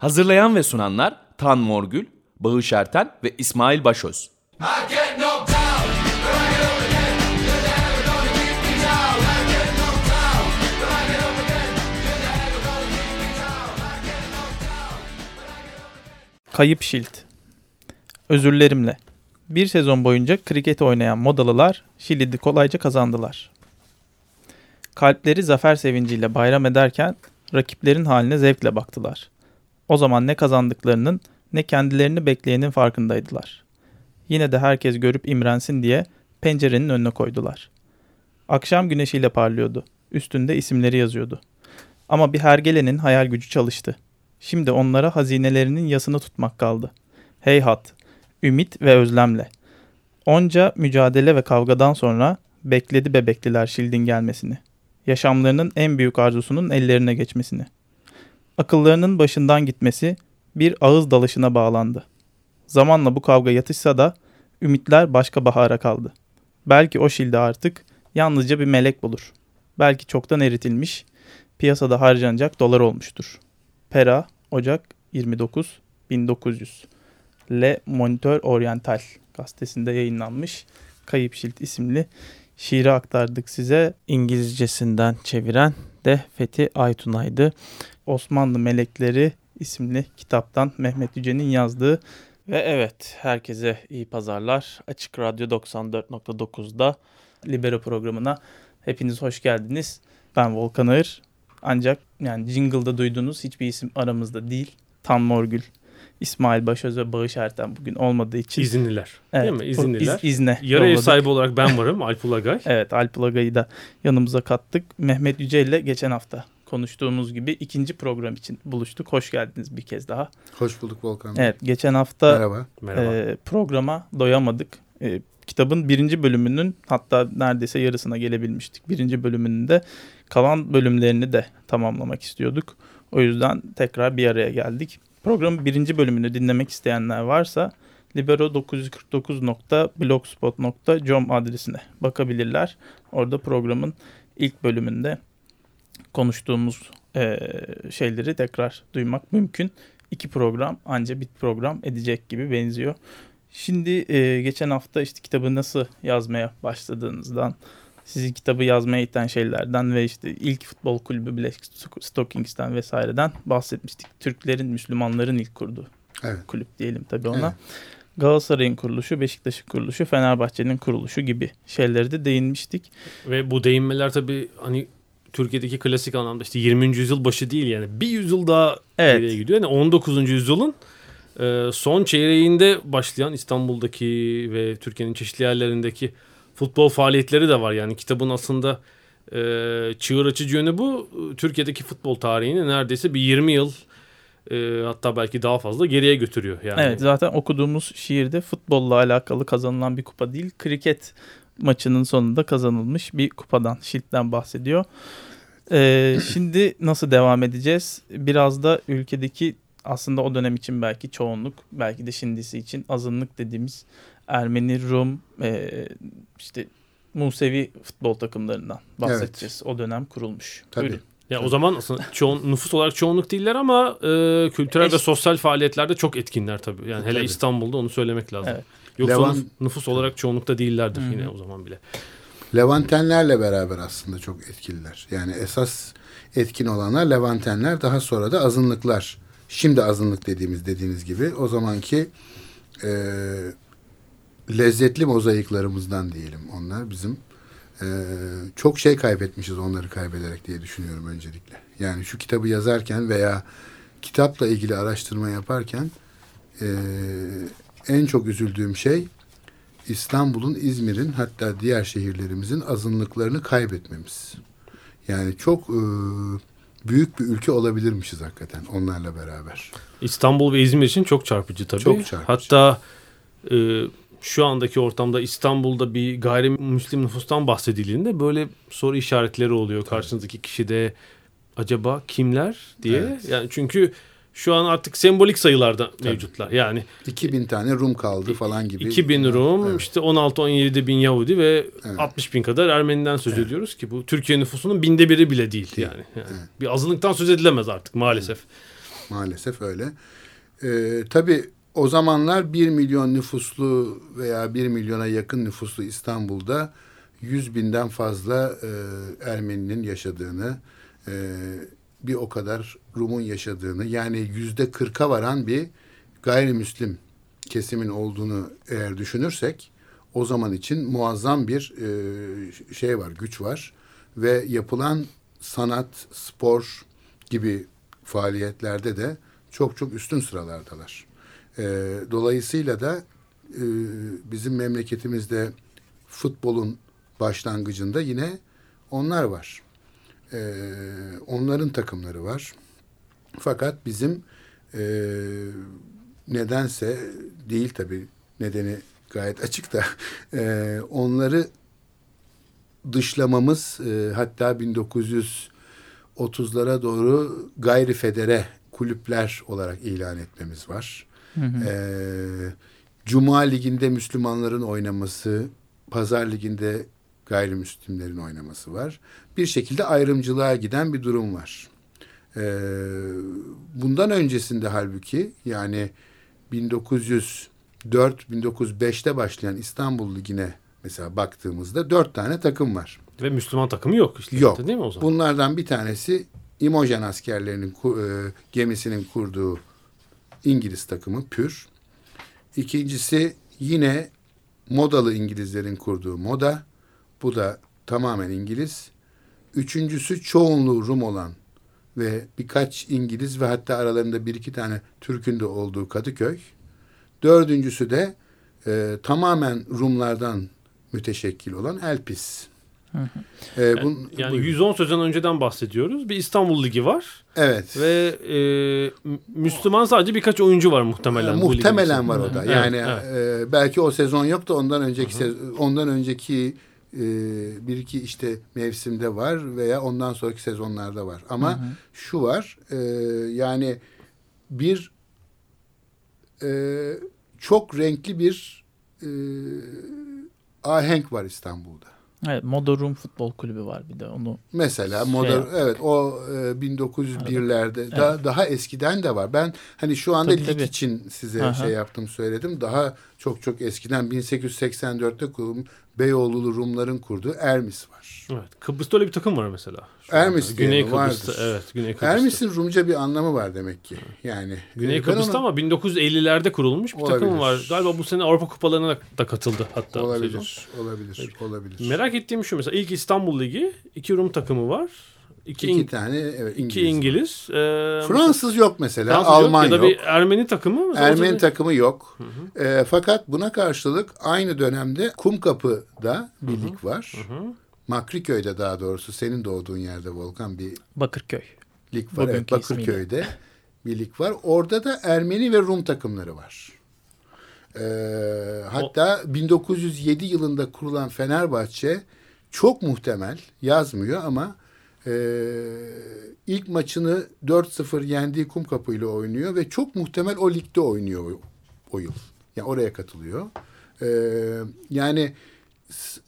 Hazırlayan ve sunanlar Tan Morgül, Bağış Erten ve İsmail Başöz. Kayıp Şilt. Özürlerimle. Bir sezon boyunca kriket oynayan Modalılar Şilid'i kolayca kazandılar. Kalpleri zafer sevinciyle bayram ederken rakiplerin haline zevkle baktılar. O zaman ne kazandıklarının ne kendilerini bekleyenin farkındaydılar. Yine de herkes görüp imrensin diye pencerenin önüne koydular. Akşam güneşiyle parlıyordu. Üstünde isimleri yazıyordu. Ama bir hergelenin hayal gücü çalıştı. Şimdi onlara hazinelerinin yasını tutmak kaldı. Heyhat, ümit ve özlemle. Onca mücadele ve kavgadan sonra bekledi bebekliler Şild'in gelmesini. Yaşamlarının en büyük arzusunun ellerine geçmesini. Akıllarının başından gitmesi bir ağız dalışına bağlandı. Zamanla bu kavga yatışsa da ümitler başka bahara kaldı. Belki o Şil'de artık yalnızca bir melek bulur. Belki çoktan eritilmiş, piyasada harcanacak dolar olmuştur. Pera, Ocak 29, 1900. Le Moniteur Oriental gazetesinde yayınlanmış Kayıp Şilt isimli şiiri aktardık size. İngilizcesinden çeviren de Fethi Aytunay'dı. Osmanlı Melekleri isimli kitaptan Mehmet Yüce'nin yazdığı ve evet herkese iyi pazarlar. Açık Radyo 94.9'da Libero programına hepiniz hoş geldiniz. Ben Volkan Ağır. Ancak yani jingle'da duyduğunuz hiçbir isim aramızda değil. Tan Morgül, İsmail Başöz ve Bağış Erten bugün olmadığı için. İzinliler. Evet, değil mi? İzinliler. Iz, izne Yarı ev sahibi olarak ben varım. Alp Ulagay. Evet Alp Ulagay'ı da yanımıza kattık. Mehmet Yüce ile geçen hafta konuştuğumuz gibi ikinci program için buluştuk. Hoş geldiniz bir kez daha. Hoş bulduk Volkan. Bey. Evet geçen hafta Merhaba. Merhaba. e, programa doyamadık. E, kitabın birinci bölümünün hatta neredeyse yarısına gelebilmiştik. Birinci bölümünün de kalan bölümlerini de tamamlamak istiyorduk. O yüzden tekrar bir araya geldik. Programın birinci bölümünü dinlemek isteyenler varsa libero949.blogspot.com adresine bakabilirler. Orada programın ilk bölümünde konuştuğumuz e, şeyleri tekrar duymak mümkün. İki program anca bir program edecek gibi benziyor. Şimdi e, geçen hafta işte kitabı nasıl yazmaya başladığınızdan, sizi kitabı yazmaya iten şeylerden ve işte ilk futbol kulübü Black Stockings'ten vesaireden bahsetmiştik. Türklerin, Müslümanların ilk kurduğu Evet. kulüp diyelim tabii ona. Evet. Galatasaray'ın kuruluşu, Beşiktaş'ın kuruluşu, Fenerbahçe'nin kuruluşu gibi şeyleri de değinmiştik. Ve bu değinmeler tabii hani Türkiye'deki klasik anlamda işte 20. yüzyıl başı değil yani. Bir yüzyıl daha Evet. geriye gidiyor. Yani 19. yüzyılın e, son çeyreğinde başlayan İstanbul'daki ve Türkiye'nin çeşitli yerlerindeki futbol faaliyetleri de var. Yani kitabın aslında e, çığır açıcı yönü bu. Türkiye'deki futbol tarihini neredeyse bir 20 yıl e, hatta belki daha fazla geriye götürüyor. Yani. Evet zaten okuduğumuz şiirde futbolla alakalı kazanılan bir kupa değil, kriket maçının sonunda kazanılmış bir kupadan, Şilt'ten bahsediyor. Ee, şimdi nasıl devam edeceğiz? Biraz da ülkedeki aslında o dönem için belki çoğunluk, belki de şimdisi için azınlık dediğimiz Ermeni, Rum, e, işte Musevi futbol takımlarından bahsedeceğiz. O dönem kurulmuş. Tabii. Buyurun. Ya o zaman aslında çoğun, nüfus olarak çoğunluk değiller ama e, kültürel Eş- ve sosyal faaliyetlerde çok etkinler tabii. Yani hele Tabii. İstanbul'da onu söylemek lazım. Evet. Yoksa Levan- nüf- nüfus olarak çoğunlukta değillerdir hı. yine o zaman bile. Levantenlerle beraber aslında çok etkililer. Yani esas etkin olanlar Levantenler daha sonra da azınlıklar. Şimdi azınlık dediğimiz dediğiniz gibi o zamanki e, lezzetli mozaiklarımızdan diyelim onlar bizim e, çok şey kaybetmişiz onları kaybederek diye düşünüyorum öncelikle. Yani şu kitabı yazarken veya kitapla ilgili araştırma yaparken e, en çok üzüldüğüm şey İstanbul'un, İzmir'in hatta diğer şehirlerimizin azınlıklarını kaybetmemiz. Yani çok e, büyük bir ülke olabilirmişiz hakikaten onlarla beraber. İstanbul ve İzmir için çok çarpıcı tabii. Çok çarpıcı. Hatta e, şu andaki ortamda İstanbul'da bir gayrimüslim nüfustan bahsedildiğinde böyle soru işaretleri oluyor karşınızdaki kişide acaba kimler diye. Evet. Yani çünkü şu an artık sembolik sayılarda mevcutlar. Yani 2000 tane Rum kaldı falan gibi. 2000 Rum, Evet. işte 16-17 bin Yahudi ve Evet. 60 bin kadar Ermeniden söz ediyoruz ki bu Türkiye nüfusunun binde biri bile değil yani. yani Bir azınlıktan söz edilemez artık maalesef. Maalesef öyle. Ee, tabii o zamanlar 1 milyon nüfuslu veya 1 milyona yakın nüfuslu İstanbul'da 100 binden fazla e, Ermeninin yaşadığını, e, bir o kadar Rum'un yaşadığını yani yüzde kırka varan bir gayrimüslim kesimin olduğunu eğer düşünürsek o zaman için muazzam bir e, şey var, güç var ve yapılan sanat, spor gibi faaliyetlerde de çok çok üstün sıralardalar. E, dolayısıyla da e, bizim memleketimizde futbolun başlangıcında yine onlar var. E, onların takımları var. Fakat bizim e, nedense değil tabii nedeni gayet açık da e, onları dışlamamız e, hatta 1930'lara doğru gayri federe kulüpler olarak ilan etmemiz var. Hı hı. E, Cuma Ligi'nde Müslümanların oynaması, Pazar Ligi'nde gayrimüslimlerin oynaması var. Bir şekilde ayrımcılığa giden bir durum var. E, bundan öncesinde halbuki yani 1904-1905'te başlayan İstanbul Ligi'ne mesela baktığımızda dört tane takım var. Ve Müslüman takımı yok işte. Yok. Değil mi o zaman? Bunlardan bir tanesi İmojen askerlerinin e, gemisinin kurduğu İngiliz takımı Pür. İkincisi yine Modalı İngilizlerin kurduğu Moda. Bu da tamamen İngiliz. Üçüncüsü çoğunluğu Rum olan ve birkaç İngiliz ve hatta aralarında bir iki tane Türk'ün de olduğu Kadıköy. Dördüncüsü de e, tamamen Rumlardan müteşekkil olan Elpis. E, Yani, bun- yani buyurun. 110 sezon önceden bahsediyoruz. Bir İstanbul Ligi var. Evet. Ve e, Müslüman sadece birkaç oyuncu var muhtemelen. Ee, bu ligin muhtemelen var o da. Evet, Yani evet. e, belki o sezon yok da ondan önceki sez- ondan önceki e, bir iki işte mevsimde var veya ondan sonraki sezonlarda var. Ama şu var e, yani bir e, çok renkli bir e, ahenk var İstanbul'da. Evet, Moda Rum Futbol Kulübü var bir de onu. Mesela Şey modern yaptı. evet o e, 1901'lerde daha daha eskiden de var. Ben hani şu anda Tabii, lig tabii. için size Aha. şey yaptım söyledim. Daha çok çok eskiden 1884'te kurulmuş Beyoğlu'lu Rumların kurduğu Ermis var. Evet. Kıbrıs'ta öyle bir takım var mesela. Ermis Güney? Kıbrıs'ta. Vardır. Evet. Güney Kıbrıs'ta. Ermis'in Rumca bir anlamı var demek ki. Yani Güney e, ben Kıbrıs'ta onu- ama 1950'lerde kurulmuş bir takım Olabilir. var. Galiba bu sene Avrupa Kupalarına da katıldı hatta. olabilir, olabilir, olabilir. Merak ettiğim şu mesela ilk İstanbul Ligi iki Rum takımı var. İki, İki tane evet İngiliz. iki İngiliz. Ee, Fransız yok mesela, Fransız yok Alman ya da yok. bir Ermeni takımı. mesela Ermeni takımı yok. E, fakat buna karşılık aynı dönemde Kumkapı'da bir lig var. Makriköy'de daha doğrusu senin doğduğun yerde Volkan bir Bakırköy. lig var. Evet, Bugünkü ismiyle. Bakırköy'de bir lig var. Orada da Ermeni ve Rum takımları var. E, hatta 1907 yılında kurulan Fenerbahçe çok muhtemel yazmıyor ama e, ilk maçını 4-0 yendiği Kumkapı ile oynuyor ve çok muhtemel o ligde oynuyor o, yıl. Yani oraya katılıyor. E, yani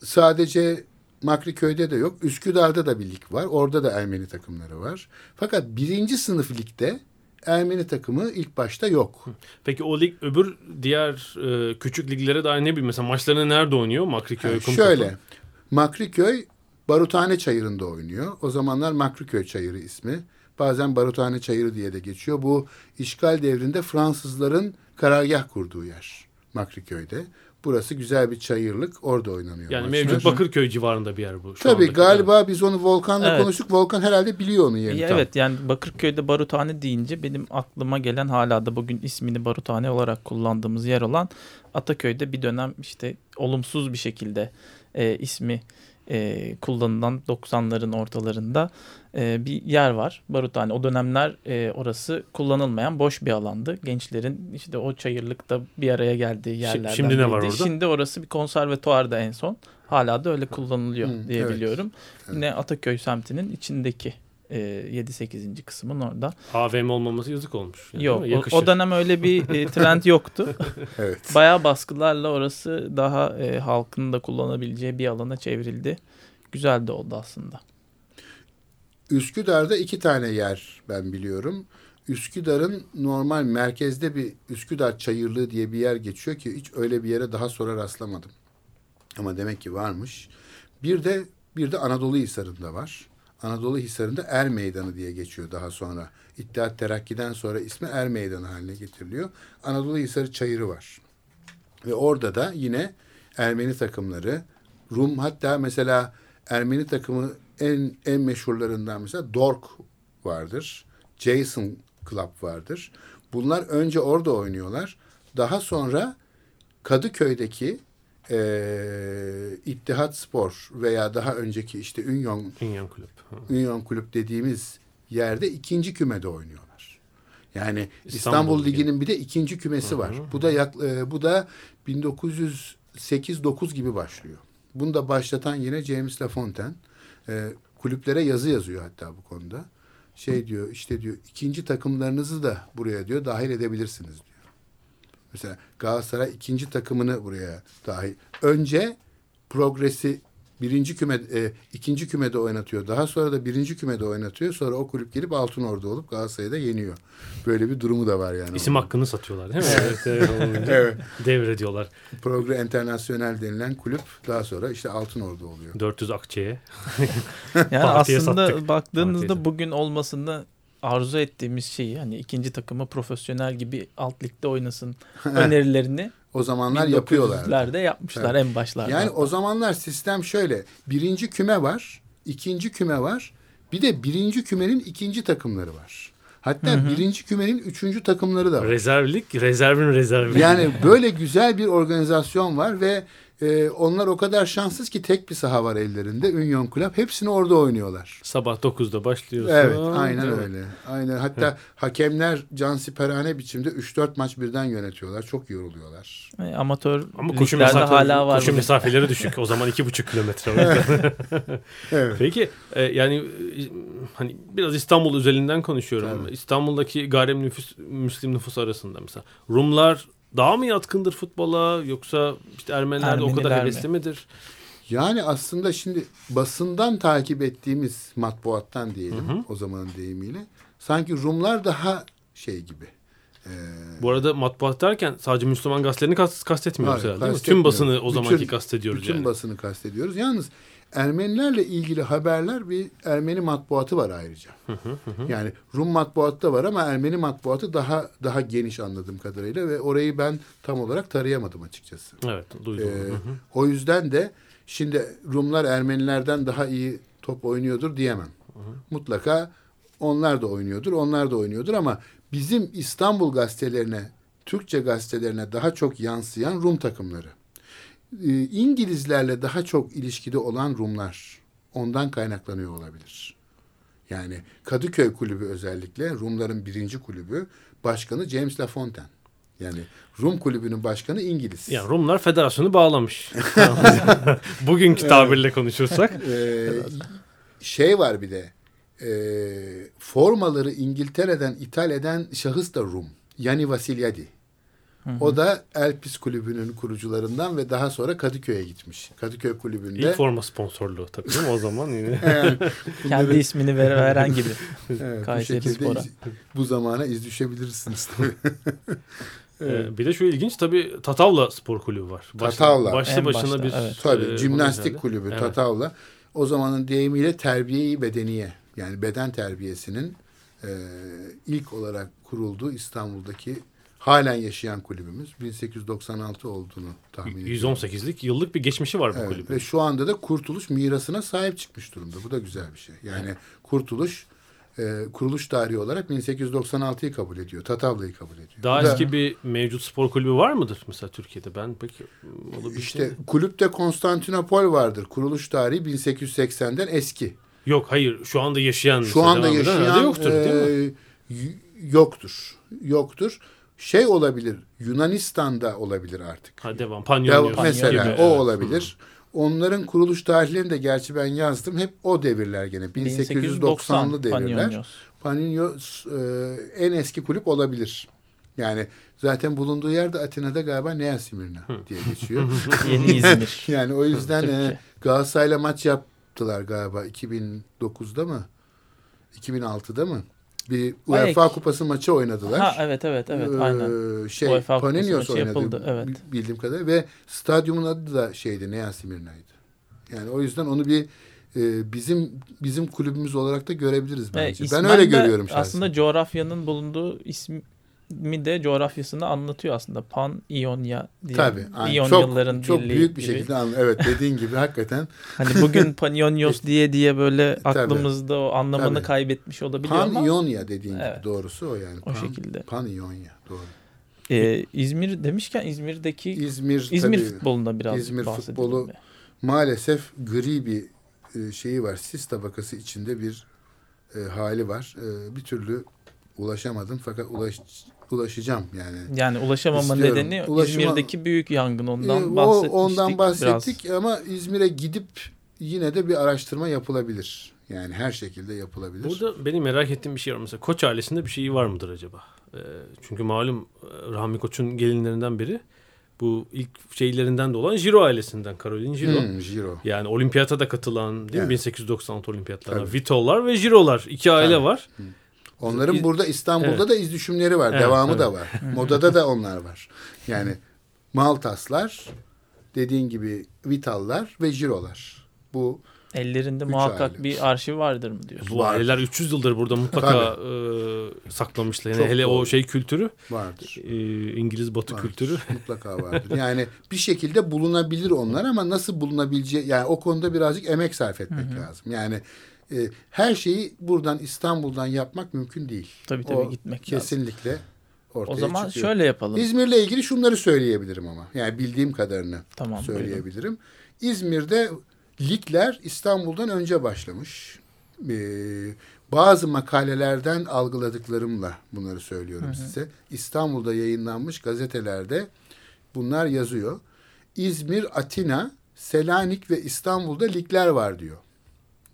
sadece Makriköy'de de yok. Üsküdar'da da bir lig var. Orada da Ermeni takımları var. Fakat birinci sınıf ligde Ermeni takımı ilk başta yok. Peki o lig öbür diğer e, küçük liglere dair ne bileyim mesela maçlarını nerede oynuyor? Makriköy, Kumkapı. şöyle Makriköy Baruthane Çayırı'nda oynuyor. O zamanlar Makriköy Çayırı ismi. Bazen Baruthane Çayırı diye de geçiyor. Bu işgal devrinde Fransızların karargah kurduğu yer Makriköy'de. Burası güzel bir çayırlık. Orada oynanıyor. Yani maçlar. mevcut Bakırköy civarında bir yer bu. şu Tabii andaki. galiba biz onu Volkan'la Evet. konuştuk. Volkan herhalde biliyor onun yerini. Ya tam. evet yani Bakırköy'de Baruthane deyince benim aklıma gelen hala da bugün ismini Baruthane olarak kullandığımız yer olan Ataköy'de bir dönem işte olumsuz bir şekilde e, ismi e, kullanılan 90'ların ortalarında e, bir yer var. Baruthane. O dönemler e, orası kullanılmayan boş bir alandı. Gençlerin işte o çayırlıkta bir araya geldiği yerlerden şimdi ne var biriydi. orada? Şimdi orası bir konservatuarda en son. Hala da öyle kullanılıyor Hı, diye evet. biliyorum. Yine Ataköy semtinin içindeki e, 7-8. kısmın orada. AVM olmaması yazık olmuş. Yani Yok o, o dönem öyle bir e, trend yoktu. Evet. Bayağı baskılarla orası daha e, halkın da kullanabileceği bir alana çevrildi. Güzel de oldu aslında. Üsküdar'da iki tane yer ben biliyorum. Üsküdar'ın normal merkezde bir Üsküdar Çayırlığı diye bir yer geçiyor ki hiç öyle bir yere daha sonra rastlamadım. Ama demek ki varmış. Bir de bir de Anadolu Hisarı'nda var. Anadolu Hisarı'nda Er Meydanı diye geçiyor daha sonra. İttihat Terakki'den sonra ismi Er Meydanı haline getiriliyor. Anadolu Hisarı Çayırı var. Ve orada da yine Ermeni takımları, Rum hatta mesela Ermeni takımı en en meşhurlarından mesela Dork vardır. Jason Club vardır. Bunlar önce orada oynuyorlar. Daha sonra Kadıköy'deki eee İttihat Spor veya daha önceki işte Union Union Kulüp. Union Kulüp dediğimiz yerde ikinci kümede oynuyorlar. Yani İstanbul, İstanbul Ligi. Ligi'nin bir de ikinci kümesi var. Bu da yak, e, bu da 1908-9 gibi başlıyor. Bunu da başlatan yine James LaFontaine. E, kulüplere yazı yazıyor hatta bu konuda. Şey diyor işte diyor ikinci takımlarınızı da buraya diyor dahil edebilirsiniz diyor. Mesela Galatasaray ikinci takımını buraya dahil. Önce progresi birinci küme, e, ikinci kümede oynatıyor. Daha sonra da birinci kümede oynatıyor. Sonra o kulüp gelip altın orada olup Galatasaray'ı da yeniyor. Böyle bir durumu da var yani. İsim hakkını satıyorlar değil mi? evet. evet, Evet. Devrediyorlar. Progre Internasyonel denilen kulüp daha sonra işte altın orada oluyor. 400 akçeye. Yani Partiye aslında sattık. baktığınızda Partiye. bugün olmasını arzu ettiğimiz şeyi hani ikinci takımı profesyonel gibi alt ligde oynasın önerilerini O zamanlar yapıyorlar. 1900'lerde yapmışlar en başlarda. Yani o zamanlar sistem şöyle. Birinci küme var, ikinci küme var. Bir de birinci kümenin ikinci takımları var. Hatta birinci kümenin üçüncü takımları da var. Rezervlik, rezervin rezervi. Yani böyle güzel bir organizasyon var ve e, onlar o kadar şanssız ki tek bir saha var ellerinde. Union Club. Hepsini orada oynuyorlar. Sabah 9'da başlıyorsun. Evet, aynen Evet. öyle. Aynen. Hatta hakemler cansiperane biçimde 3-4 maç birden yönetiyorlar. Çok yoruluyorlar. E, amatör Ama koşu, mesafe, hala var. koşu mesafeleri düşük. O zaman iki buçuk kilometre. var. Evet. Peki e, yani e, hani biraz İstanbul özelinden konuşuyorum. Tabii. İstanbul'daki gayri nüfus, Müslim nüfus arasında mesela. Rumlar daha mı yatkındır futbola yoksa işte Ermeniler de o kadar Ermeniler mi? hevesli midir? Yani aslında şimdi basından takip ettiğimiz matbuattan diyelim o zamanın deyimiyle sanki Rumlar daha şey gibi. Ee, Bu arada matbuat derken sadece Müslüman gazetelerini kast, kastetmiyoruz Hayır, herhalde değil mi? Tüm basını o Bütün- zamanki kastediyoruz bütün yani. basını kastediyoruz. Yalnız Ermenilerle ilgili haberler bir Ermeni matbuatı var ayrıca. Yani Rum matbuatı da var ama Ermeni matbuatı daha daha geniş anladığım kadarıyla ve orayı ben tam olarak tarayamadım açıkçası. Evet duydum. Ee, o yüzden de şimdi Rumlar Ermenilerden daha iyi top oynuyordur diyemem. Mutlaka onlar da oynuyordur, onlar da oynuyordur ama bizim İstanbul gazetelerine, Türkçe gazetelerine daha çok yansıyan Rum takımları. Ee, İngilizlerle daha çok ilişkide olan Rumlar ondan kaynaklanıyor olabilir. Yani Kadıköy kulübü özellikle Rumların birinci kulübü başkanı James LaFontaine. Yani Rum kulübünün başkanı İngiliz. Yani Rumlar federasyonu bağlamış. Bugünkü tabirle konuşursak. Ee, şey var bir de e, formaları İngiltere'den ithal eden şahıs da Rum. Yani Vasilyadi. O da Elpis kulübünün kurucularından ve daha sonra Kadıköy'e gitmiş. Kadıköy kulübünde. İlk forma sponsorluğu tabii değil mi o zaman yine. Yani Kendi ismini ver, veren gibi. evet, bu Kayseri şekilde Spor'a. iz- bu zamana iz düşebilirsiniz tabii. Ee, bir de şu ilginç tabii Tatavla Spor Kulübü var. Başlı, Tatavla. Başlı En başına başta, bir evet. Tabii e, jimnastik kulübü Evet. Tatavla. O zamanın deyimiyle terbiyeyi bedeniye yani beden terbiyesinin e, ilk olarak kurulduğu İstanbul'daki halen yaşayan kulübümüz 1896 olduğunu tahmin ediyorum. 118'lik yıllık bir geçmişi var bu Evet, kulübün. ve şu anda da Kurtuluş mirasına sahip çıkmış durumda. Bu da güzel bir şey. Yani Kurtuluş e, kuruluş tarihi olarak 1896'yı kabul ediyor. Tatavla'yı kabul ediyor. Daha Bu da- eski bir mevcut spor kulübü var mıdır mesela Türkiye'de? Ben pek işte kulüpte Konstantinopol vardır. Kuruluş tarihi 1880'den eski. Yok hayır şu anda yaşayan Şu anda yaşayan yoktur değil mi? e, yoktur. Yoktur. Şey olabilir. Yunanistan'da olabilir artık. Ha devam. Ya Panyonios mesela gibi. o olabilir. Onların kuruluş tarihlerini de gerçi ben yazdım. Hep o devirler gene. 1890'lı devirler. Panionios. E, en eski kulüp olabilir. Yani zaten bulunduğu yerde Atina'da galiba Nea Simirna diye geçiyor. Yeni İzmir. yani o yüzden e. Galatasaray'la maç yaptılar galiba 2009'da mı? 2006'da mı? Bir Ayak. UEFA Kupası maçı oynadılar. Ha evet evet evet Ee, aynen. Şey UEFA maçı oynadı yapıldı, evet. bi- bildiğim kadarıyla ve stadyumun adı da şeydi Nea Simirna'ydı. Yani o yüzden onu bir e, bizim bizim kulübümüz olarak da görebiliriz Ve bence. Ben ismen öyle görüyorum şahsen. Aslında coğrafyanın bulunduğu ismi de coğrafyasını anlatıyor aslında. Pan İonya diye. Tabii. yani İyon çok yılların çok birliği büyük bir gibi. şekilde anla. Evet dediğin gibi hakikaten Hani bugün Panionios diye diye böyle Tabii. aklımızda o anlamını Tabii. kaybetmiş olabiliyor Pan ama İonya dediğin Evet. gibi doğrusu o yani. o Pan, şekilde. Pan İonya doğru. Ee, İzmir demişken İzmir'deki İzmir İzmir tabii, futbolunda biraz İzmir futbolu- mi? maalesef gri bir e, şeyi var. Sis tabakası içinde bir e, hali var. E, bir türlü ulaşamadım fakat ulaş, ulaşacağım yani. Yani ulaşamama İstiyorum. nedeni Ulaşıma- İzmir'deki büyük yangın ondan E, o, bahsetmiştik. ondan bahsettik biraz. ama İzmir'e gidip yine de bir araştırma yapılabilir. Yani her şekilde yapılabilir. Burada benim merak ettiğim bir şey var. Mesela Koç ailesinde bir şey var mıdır acaba? Ee, çünkü malum e, Rahmi Koç'un gelinlerinden biri. Bu ilk şeylerinden de olan Jiro ailesinden. Caroline Jiro. Hmm, Giro. Yani olimpiyata da katılan değil mi? Evet. 1896 olimpiyatlarına. Tabii. Vito'lar ve Jiro'lar. iki aile Tabii. var. Onların İz- burada İstanbul'da Evet. da iz düşümleri var. Evet, Devamı evet. da var. Modada da onlar var. Yani Maltaslar, dediğin gibi Vitallar ve Giro'lar. Bu Ellerinde muhakkak aile. bir arşiv vardır mı diyorsun? Bu aileler 300 yıldır burada mutlaka e, saklamışlar. Yani Çok hele o doğru. şey kültürü, vardır. e, İngiliz batı Vardır. kültürü. Mutlaka vardır. Yani bir şekilde bulunabilir onlar ama nasıl bulunabileceği yani o konuda birazcık emek sarf etmek lazım. Yani e, her şeyi buradan İstanbul'dan yapmak mümkün değil. Tabii tabii O gitmek lazım. Kesinlikle ortaya O zaman çıkıyor. şöyle yapalım. İzmir'le ilgili şunları söyleyebilirim ama. Yani bildiğim kadarını Tamam, buyurun. söyleyebilirim. İzmir'de ligler İstanbul'dan önce başlamış. Ee, bazı makalelerden algıladıklarımla bunları söylüyorum size. İstanbul'da yayınlanmış gazetelerde bunlar yazıyor. İzmir, Atina, Selanik ve İstanbul'da ligler var diyor.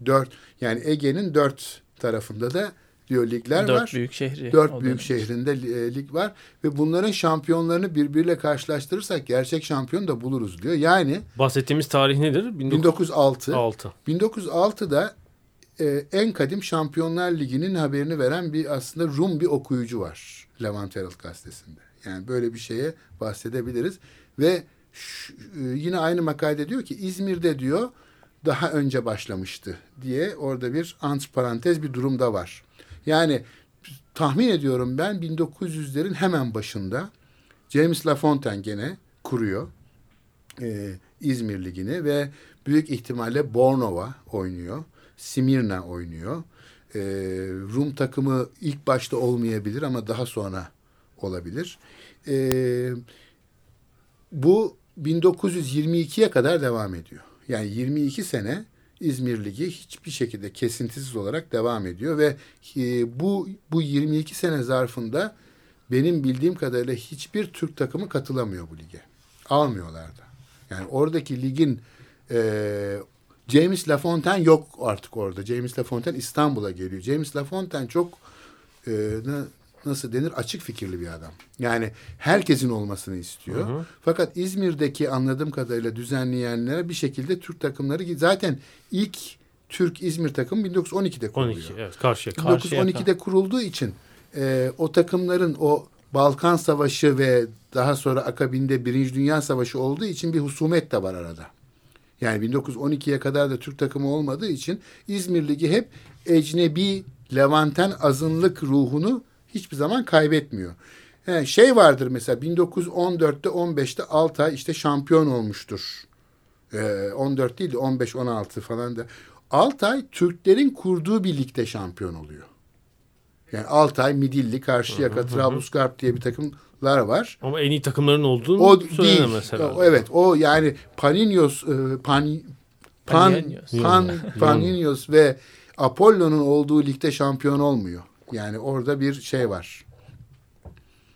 Dört yani Ege'nin dört tarafında da diyor ligler Dört var. büyük şehri. Dört büyük şehrinde e, lig var ve bunların şampiyonlarını birbiriyle karşılaştırırsak gerçek şampiyon da buluruz diyor. Yani Bahsettiğimiz tarih nedir? 1906 1906. 1906'da e, en kadim Şampiyonlar Ligi'nin haberini veren bir aslında Rum bir okuyucu var Levant Herald gazetesinde. Yani böyle bir şeye bahsedebiliriz ve şu- e, yine aynı makalede diyor ki İzmir'de diyor daha önce başlamıştı diye orada bir antiparantez bir durumda var. Yani tahmin ediyorum ben 1900'lerin hemen başında James LaFontaine gene kuruyor e, İzmir Ligi'ni ve büyük ihtimalle Bornova oynuyor. Simirna oynuyor. E, Rum takımı ilk başta olmayabilir ama daha sonra olabilir. E, bu 1922'ye kadar devam ediyor. Yani 22 sene İzmir Ligi hiçbir şekilde kesintisiz olarak devam ediyor ve e, bu bu 22 sene zarfında benim bildiğim kadarıyla hiçbir Türk takımı katılamıyor bu lige. Almıyorlar da. Yani oradaki ligin e, James Lafontaine yok artık orada. James Lafontaine İstanbul'a geliyor. James Lafontaine çok e, nasıl denir açık fikirli bir adam. Yani herkesin olmasını istiyor. Fakat İzmir'deki anladığım kadarıyla düzenleyenlere bir şekilde Türk takımları zaten ilk Türk İzmir takımı 1912'de kuruluyor. 12. Evet karşıya. Karşıyaka. 1912'de kurulduğu için e, o takımların o Balkan Savaşı ve daha sonra akabinde Birinci Dünya Savaşı olduğu için bir husumet de var arada. Yani 1912'ye kadar da Türk takımı olmadığı için İzmir Ligi hep ecnebi Levanten azınlık ruhunu hiçbir zaman kaybetmiyor. Yani şey vardır mesela 1914'te 15'te Altay işte şampiyon olmuştur. Ee, 14 değil de 15-16 falan da. Altay Türklerin kurduğu bir ligde şampiyon oluyor. Yani Altay, Midilli, Karşıyaka, Trablusgarp diye bir takımlar var. Ama en iyi takımların olduğunu O değil. herhalde. O, evet o yani Paninios, e, Pan, Pan. Pan, Paninios ve Apollo'nun olduğu ligde şampiyon olmuyor. Yani orada bir şey var.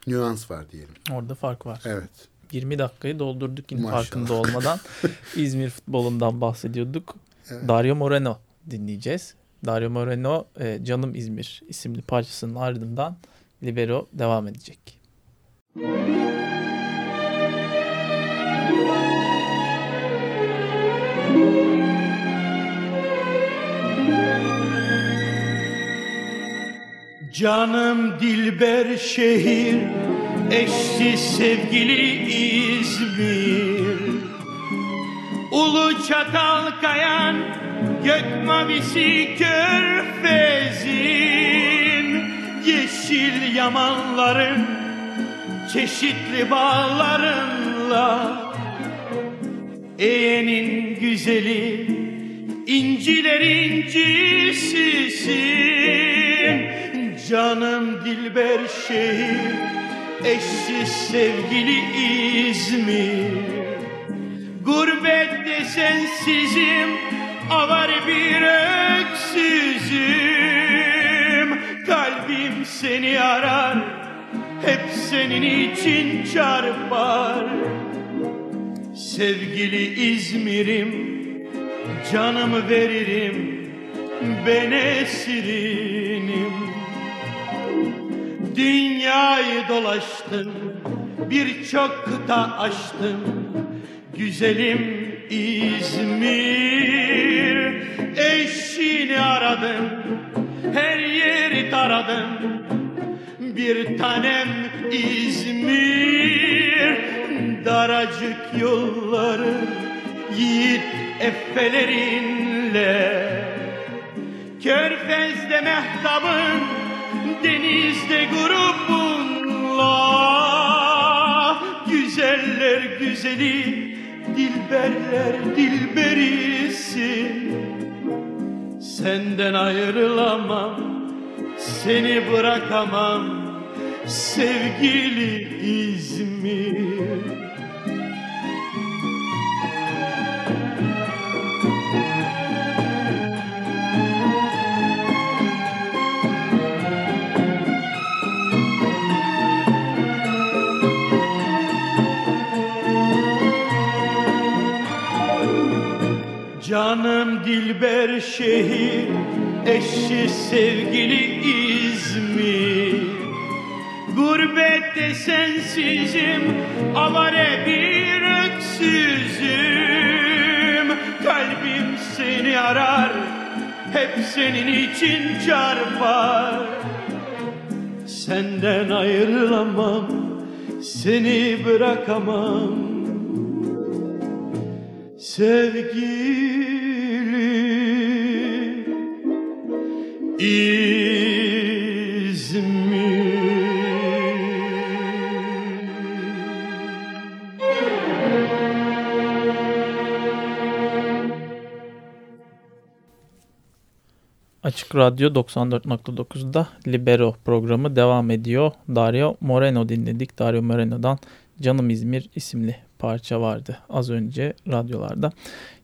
Nüans var diyelim. Orada fark var. Evet. 20 dakikayı doldurduk yine Maşallah. farkında olmadan. İzmir futbolundan bahsediyorduk. Evet. Dario Moreno dinleyeceğiz. Dario Moreno e, Canım İzmir isimli parçasının ardından Libero devam edecek. Canım Dilber şehir, eşsiz sevgili İzmir. Ulu çatal kayan, gök mavisi körfezin. Yeşil yamanların, çeşitli bağlarınla. Eğenin güzeli, inciler incisisin Canım Dilber şehir Eşsiz sevgili İzmir. Gurbette sensizim Avar bir öksüzüm. Kalbim seni arar Hep senin için çarpar. Sevgili İzmir'im Canımı veririm Ben esirinim Dünyayı dolaştım Birçok kıta aştım Güzelim İzmir Eşini aradım Her yeri taradım Bir tanem İzmir Daracık yolları Yiğit effelerinle Körfez'de mehtabın Denizde grubunla Güzeller güzeli Dilberler dilberisin. Senden ayrılamam Seni bırakamam Sevgili İzmir Canım Dilber şehir, eşsiz sevgili İzmir. Gurbette sensizim, avare bir öksüzüm. Kalbim seni arar, hep senin için çarpar. Senden ayrılamam, seni bırakamam. Sevgili İzmir Açık Radyo 94.9'da Libero programı devam ediyor. Dario Moreno dinledik. Dario Moreno'dan Canım İzmir isimli parça vardı az önce radyolarda.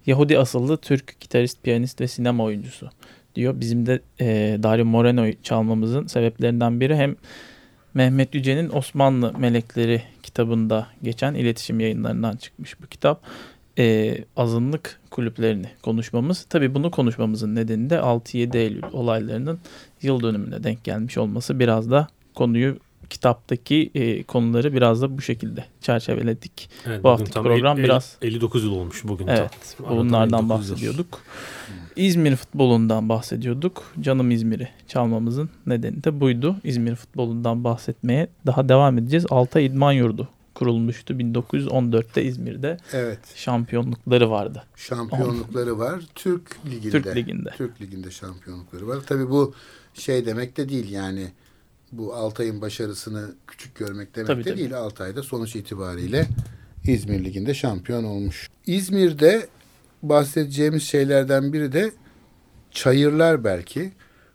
Yahudi asıllı Türk gitarist, piyanist ve sinema oyuncusu diyor. Bizim de e, Dario Moreno'yu çalmamızın sebeplerinden biri hem Mehmet Yüce'nin Osmanlı Melekleri kitabında geçen iletişim yayınlarından çıkmış bu kitap. E, azınlık kulüplerini konuşmamız. Tabii bunu konuşmamızın nedeni de 6-7 Eylül olaylarının yıl dönümüne denk gelmiş olması. Biraz da konuyu kitaptaki e, konuları biraz da bu şekilde çerçeveledik. Evet, Bu bugün haftaki tam program el- biraz- 59 yıl olmuş bugün tam. Evet, Aradan bunlardan 59 yıl. bahsediyorduk. İzmir futbolundan bahsediyorduk. Canım İzmir'i çalmamızın nedeni de buydu. İzmir futbolundan bahsetmeye daha devam edeceğiz. Altay İdman Yurdu kurulmuştu 1914'te İzmir'de. Evet. Şampiyonlukları vardı. Şampiyonlukları var. Türk Ligi'nde. Türk Ligi'nde. Türk Ligi'nde şampiyonlukları var. Tabii bu şey demek de değil yani bu Altay'ın başarısını küçük görmek demek Tabii, de tabii. değil. Altay'da sonuç itibariyle İzmir Ligi'nde şampiyon olmuş. İzmir'de bahsedeceğimiz şeylerden biri de çayırlar belki.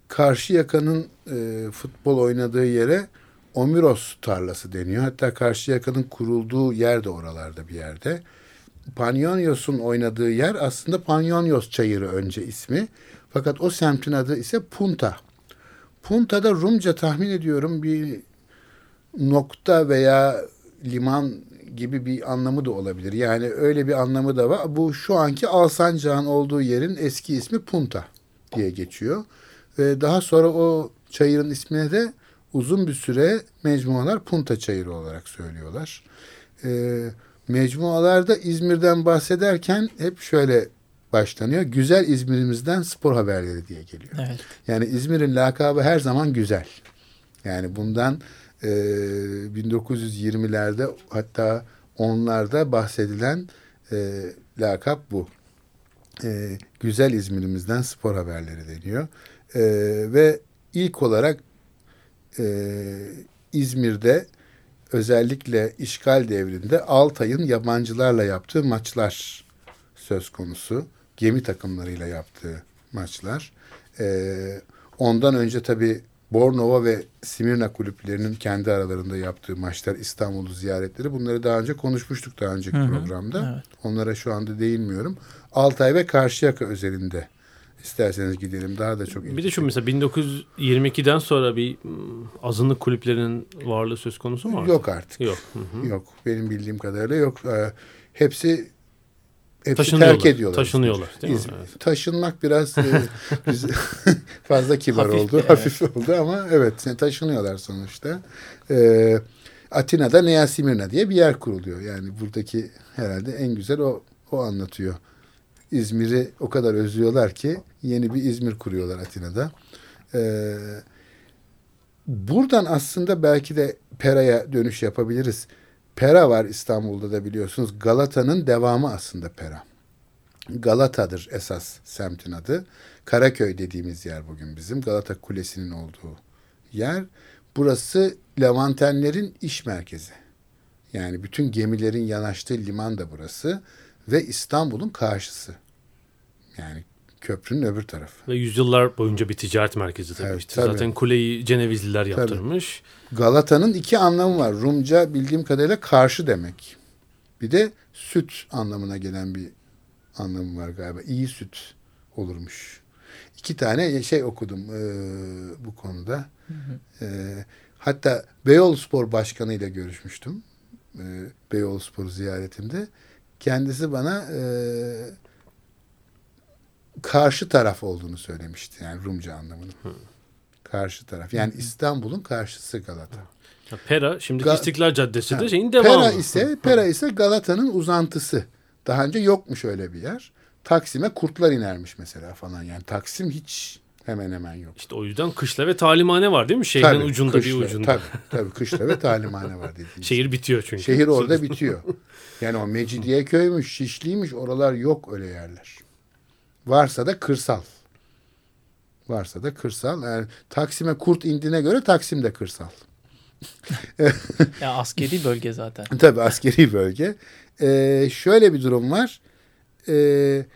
Karşıyaka'nın e, futbol oynadığı yere Omiros tarlası deniyor. Hatta Karşıyaka'nın kurulduğu yer de oralarda bir yerde. Panionios'un oynadığı yer aslında Panionios Çayırı önce ismi. Fakat o semtin adı ise Punta. Punta'da Rumca tahmin ediyorum bir nokta veya liman gibi bir anlamı da olabilir. Yani öyle bir anlamı da var. Bu şu anki Alsancak'ın olduğu yerin eski ismi Punta diye geçiyor. Ve daha sonra o çayırın ismine de uzun bir süre mecmualar Punta Çayırı olarak söylüyorlar. Ee, mecmualarda İzmir'den bahsederken hep şöyle başlanıyor. Güzel İzmir'imizden spor haberleri diye geliyor. Evet. Yani İzmir'in lakabı her zaman güzel. Yani bundan e, 1920'lerde hatta onlarda bahsedilen e, lakap bu. E, güzel İzmir'imizden spor haberleri deniyor. E, ve ilk olarak e, İzmir'de özellikle işgal devrinde Altay'ın yabancılarla yaptığı maçlar söz konusu. Gemi takımlarıyla yaptığı maçlar. Ee, ondan önce tabii Bornova ve Simirna kulüplerinin kendi aralarında yaptığı maçlar, İstanbul'u ziyaretleri bunları daha önce konuşmuştuk daha önceki programda. evet. Onlara şu anda değinmiyorum. Altay ve Karşıyaka özelinde isterseniz gidelim. Daha da çok Bir de şu mesela 1922'den sonra bir azınlık kulüplerinin varlığı söz konusu mu? artık? Yok artık. Yok. Hı hı. Yok. Benim bildiğim kadarıyla yok. Ee, hepsi hepsi terk ediyorlar. taşınıyorlar, değil mi? İzmir. Evet. Taşınmak biraz e, fazla kibar Hafif oldu. evet. Hafif oldu ama evet taşınıyorlar sonuçta. Ee, Atina'da Nea Simirna diye bir yer kuruluyor. Yani buradaki herhalde en güzel o o anlatıyor. İzmir'i o kadar özlüyorlar ki yeni bir İzmir kuruyorlar Atina'da. Ee, buradan aslında belki de Pera'ya dönüş yapabiliriz. Pera var İstanbul'da da biliyorsunuz. Galata'nın devamı aslında Pera. Galata'dır esas semtin adı. Karaköy dediğimiz yer bugün bizim. Galata Kulesi'nin olduğu yer. Burası Levantenlerin iş merkezi. Yani bütün gemilerin yanaştığı liman da burası. Ve İstanbul'un karşısı. Yani köprünün öbür tarafı. Ve yüzyıllar boyunca bir ticaret merkezi tabii. Evet, işte. tabii. Zaten kuleyi Cenevizliler yaptırmış. Galata'nın iki anlamı var. Rumca bildiğim kadarıyla karşı demek. Bir de süt anlamına gelen bir anlamı var galiba. İyi süt olurmuş. İki tane şey okudum eee, bu konuda. Eee, hatta Beyoğlu Spor Başkanı ile görüşmüştüm. Eee Beyoğlu Spor ziyaretimde. Kendisi bana eee, karşı taraf olduğunu söylemişti. Yani Rumca anlamını. Karşı taraf. Yani İstanbul'un karşısı Galata. Ya Pera şimdiki Ga- İstiklal Caddesi de şeyin devamı. Pera ise Pera ise Galata'nın uzantısı. Daha önce yokmuş öyle bir yer. Taksim'e kurtlar inermiş mesela falan. Yani Taksim hiç hemen hemen yok. İşte o yüzden kışla ve talimhane var değil mi? Şehrin Tabii, ucunda kışla, bir ucunda. Tabii, tabii kışla ve talimhane var dediğiniz. Şehir bitiyor çünkü. Şehir orada bitiyor. Yani o Mecidiyeköy'müş, Şişli'ymiş oralar yok öyle yerler. Varsa da kırsal. Varsa da kırsal. Yani Taksim'e kurt indiğine göre Taksim de kırsal. Ya askeri bölge zaten. Tabii askeri bölge. Ee, şöyle bir durum var. Ee,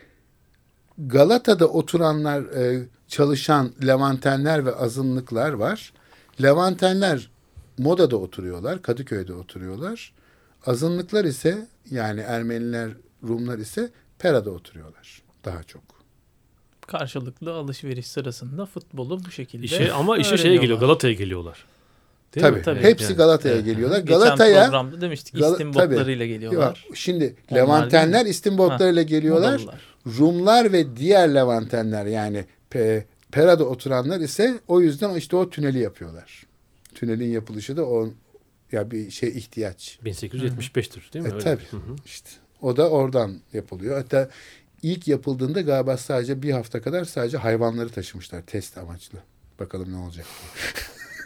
Galata'da oturanlar, e, çalışan Levantenler ve azınlıklar var. Levantenler Moda'da oturuyorlar, Kadıköy'de oturuyorlar. Azınlıklar ise yani Ermeniler, Rumlar ise Pera'da oturuyorlar daha çok. Karşılıklı alışveriş sırasında futbolu bu şekilde İşe, ama işe şeye geliyor. Galata'ya geliyorlar. Değil tabii, mi? Tabii. hepsi Yani, Galata'ya geliyorlar. Geçen Galata'ya programda demiştik istinbotlarıyla Yok, geliyorlar. şimdi Onlar Levantenler istinbotlarıyla geliyorlar. Modalılar. Rumlar ve diğer Levantenler yani Pe- Pera'da oturanlar ise o yüzden işte o tüneli yapıyorlar. Tünelin yapılışı da o ya bir şey ihtiyaç. 1875'tir değil mi? E, Öyle. tabii. Hı hı. İşte o da oradan yapılıyor. Hatta ilk yapıldığında galiba sadece bir hafta kadar sadece hayvanları taşımışlar test amaçlı. Bakalım ne olacak.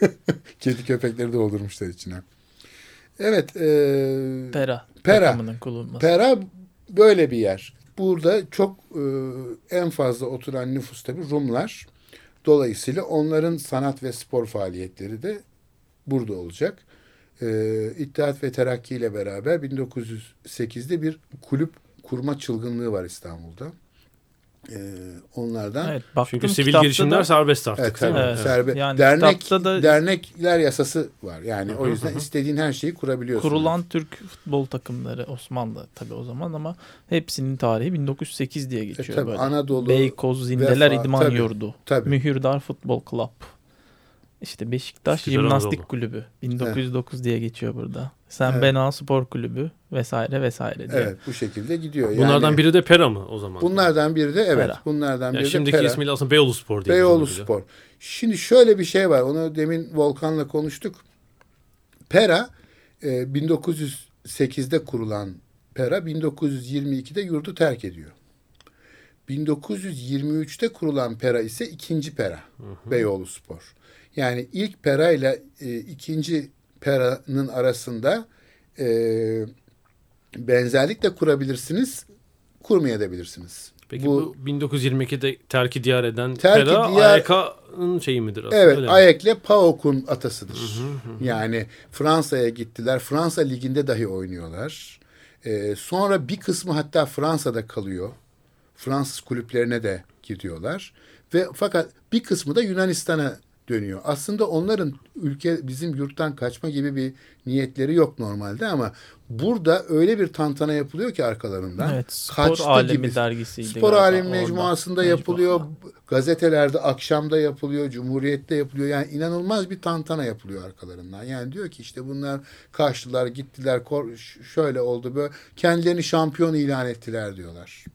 Kedi köpekleri doldurmuşlar içine. Evet. E, Pera, Pera. Pera böyle bir yer. Burada çok e, en fazla oturan nüfus tabii Rumlar. Dolayısıyla onların sanat ve spor faaliyetleri de burada olacak. E, İttihat ve Terakki ile beraber 1908'de bir kulüp kurma çılgınlığı var İstanbul'da. E, onlardan Evet, baktım Çünkü sivil girişimler da- serbest artık. Evet, tabii. Evet. Serbe- Yani dernek da- dernekler yasası var. Yani o yüzden istediğin her şeyi kurabiliyorsun. kurulan Türk futbol takımları Osmanlı tabii o zaman ama hepsinin tarihi 1908 diye E, geçiyor tabii böyle. Anadolu Beykoz Zindeler Vefa, İdman tabii, Yurdu. tabii. Mühürdar Futbol Club. İşte Beşiktaş Jimnastik. Kulübü 1909 diye geçiyor burada. Sen Evet. Bena Spor Kulübü vesaire vesaire diye. Evet bu şekilde gidiyor. Yani Bunlardan biri de Pera mı o zaman? bunlardan biri de evet. Pera. Bunlardan Ya biri de şimdiki Pera. ismiyle aslında Beyoğlu Spor diye. Beyoğlu. Spor. Şimdi şöyle bir şey var. Onu demin Volkan'la konuştuk. Pera e, 1908'de kurulan Pera 1922'de yurdu terk ediyor. 1923'te kurulan Pera ise ikinci Pera. Beyoğlu Spor. Yani ilk pera ile e, ikinci peranın arasında e, benzerlik de kurabilirsiniz, kurmayabilirsiniz. Peki bu, 1922'de terki diyar eden Terki Pera diyar- AYK'ın şeyi midir aslında? Evet? Ayek'le PAOK'un atasıdır. Yani Fransa'ya gittiler. Fransa liginde dahi oynuyorlar. Ee, sonra bir kısmı hatta Fransa'da kalıyor. Fransız kulüplerine de gidiyorlar. Ve fakat bir kısmı da Yunanistan'a dönüyor. Aslında onların ülke bizim yurttan kaçma gibi bir niyetleri yok normalde ama burada öyle bir tantana yapılıyor ki arkalarından. Evet, Spor Kaçtı Alemi gibi. dergisiydi Spor galiba, Alemi orada. Mecmuası'nda Mecmua. yapılıyor. Gazetelerde akşamda yapılıyor. Cumhuriyet'te yapılıyor. Yani inanılmaz bir tantana yapılıyor arkalarından. Yani diyor ki işte bunlar kaçtılar, gittiler, şöyle oldu böyle. Kendilerini şampiyon ilan ettiler diyorlar.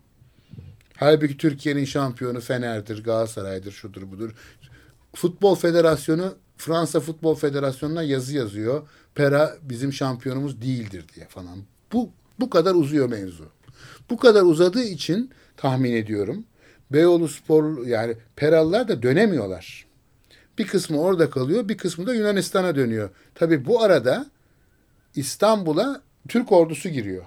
Halbuki Türkiye'nin şampiyonu Fener'dir, Galatasaray'dır, şudur budur. Futbol Federasyonu Fransa Futbol Federasyonu'na yazı yazıyor. Pera bizim şampiyonumuz değildir diye falan. Bu bu kadar uzuyor mevzu. Bu kadar uzadığı için tahmin ediyorum. Beyoğlu Spor yani Peralılar da dönemiyorlar. Bir kısmı orada kalıyor, bir kısmı da Yunanistan'a dönüyor. Tabii bu arada İstanbul'a Türk ordusu giriyor.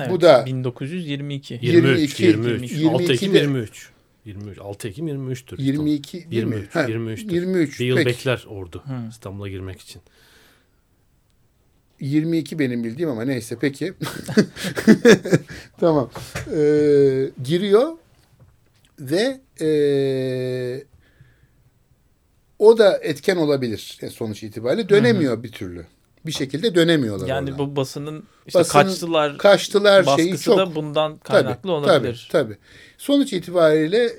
Evet, Bu da- 1922. 23, 22, 23. 6 Ekim 22'de 23. 23. 6 Ekim 23'tür. 22 değil mi? 23, Ha, 23'tür. 23. Bir yıl Peki. bekler ordu Hı. İstanbul'a girmek için. 22 benim bildiğim ama neyse peki. tamam. Ee, giriyor ve ee, o da etken olabilir e, sonuç itibariyle. Dönemiyor bir türlü. Bir şekilde dönemiyorlar Yani oradan. bu basının işte Basının kaçtılar Kaçtılar baskısı şeyi çok. da bundan Tabii, kaynaklı olabilir. Tabii, tabii. Sonuç itibariyle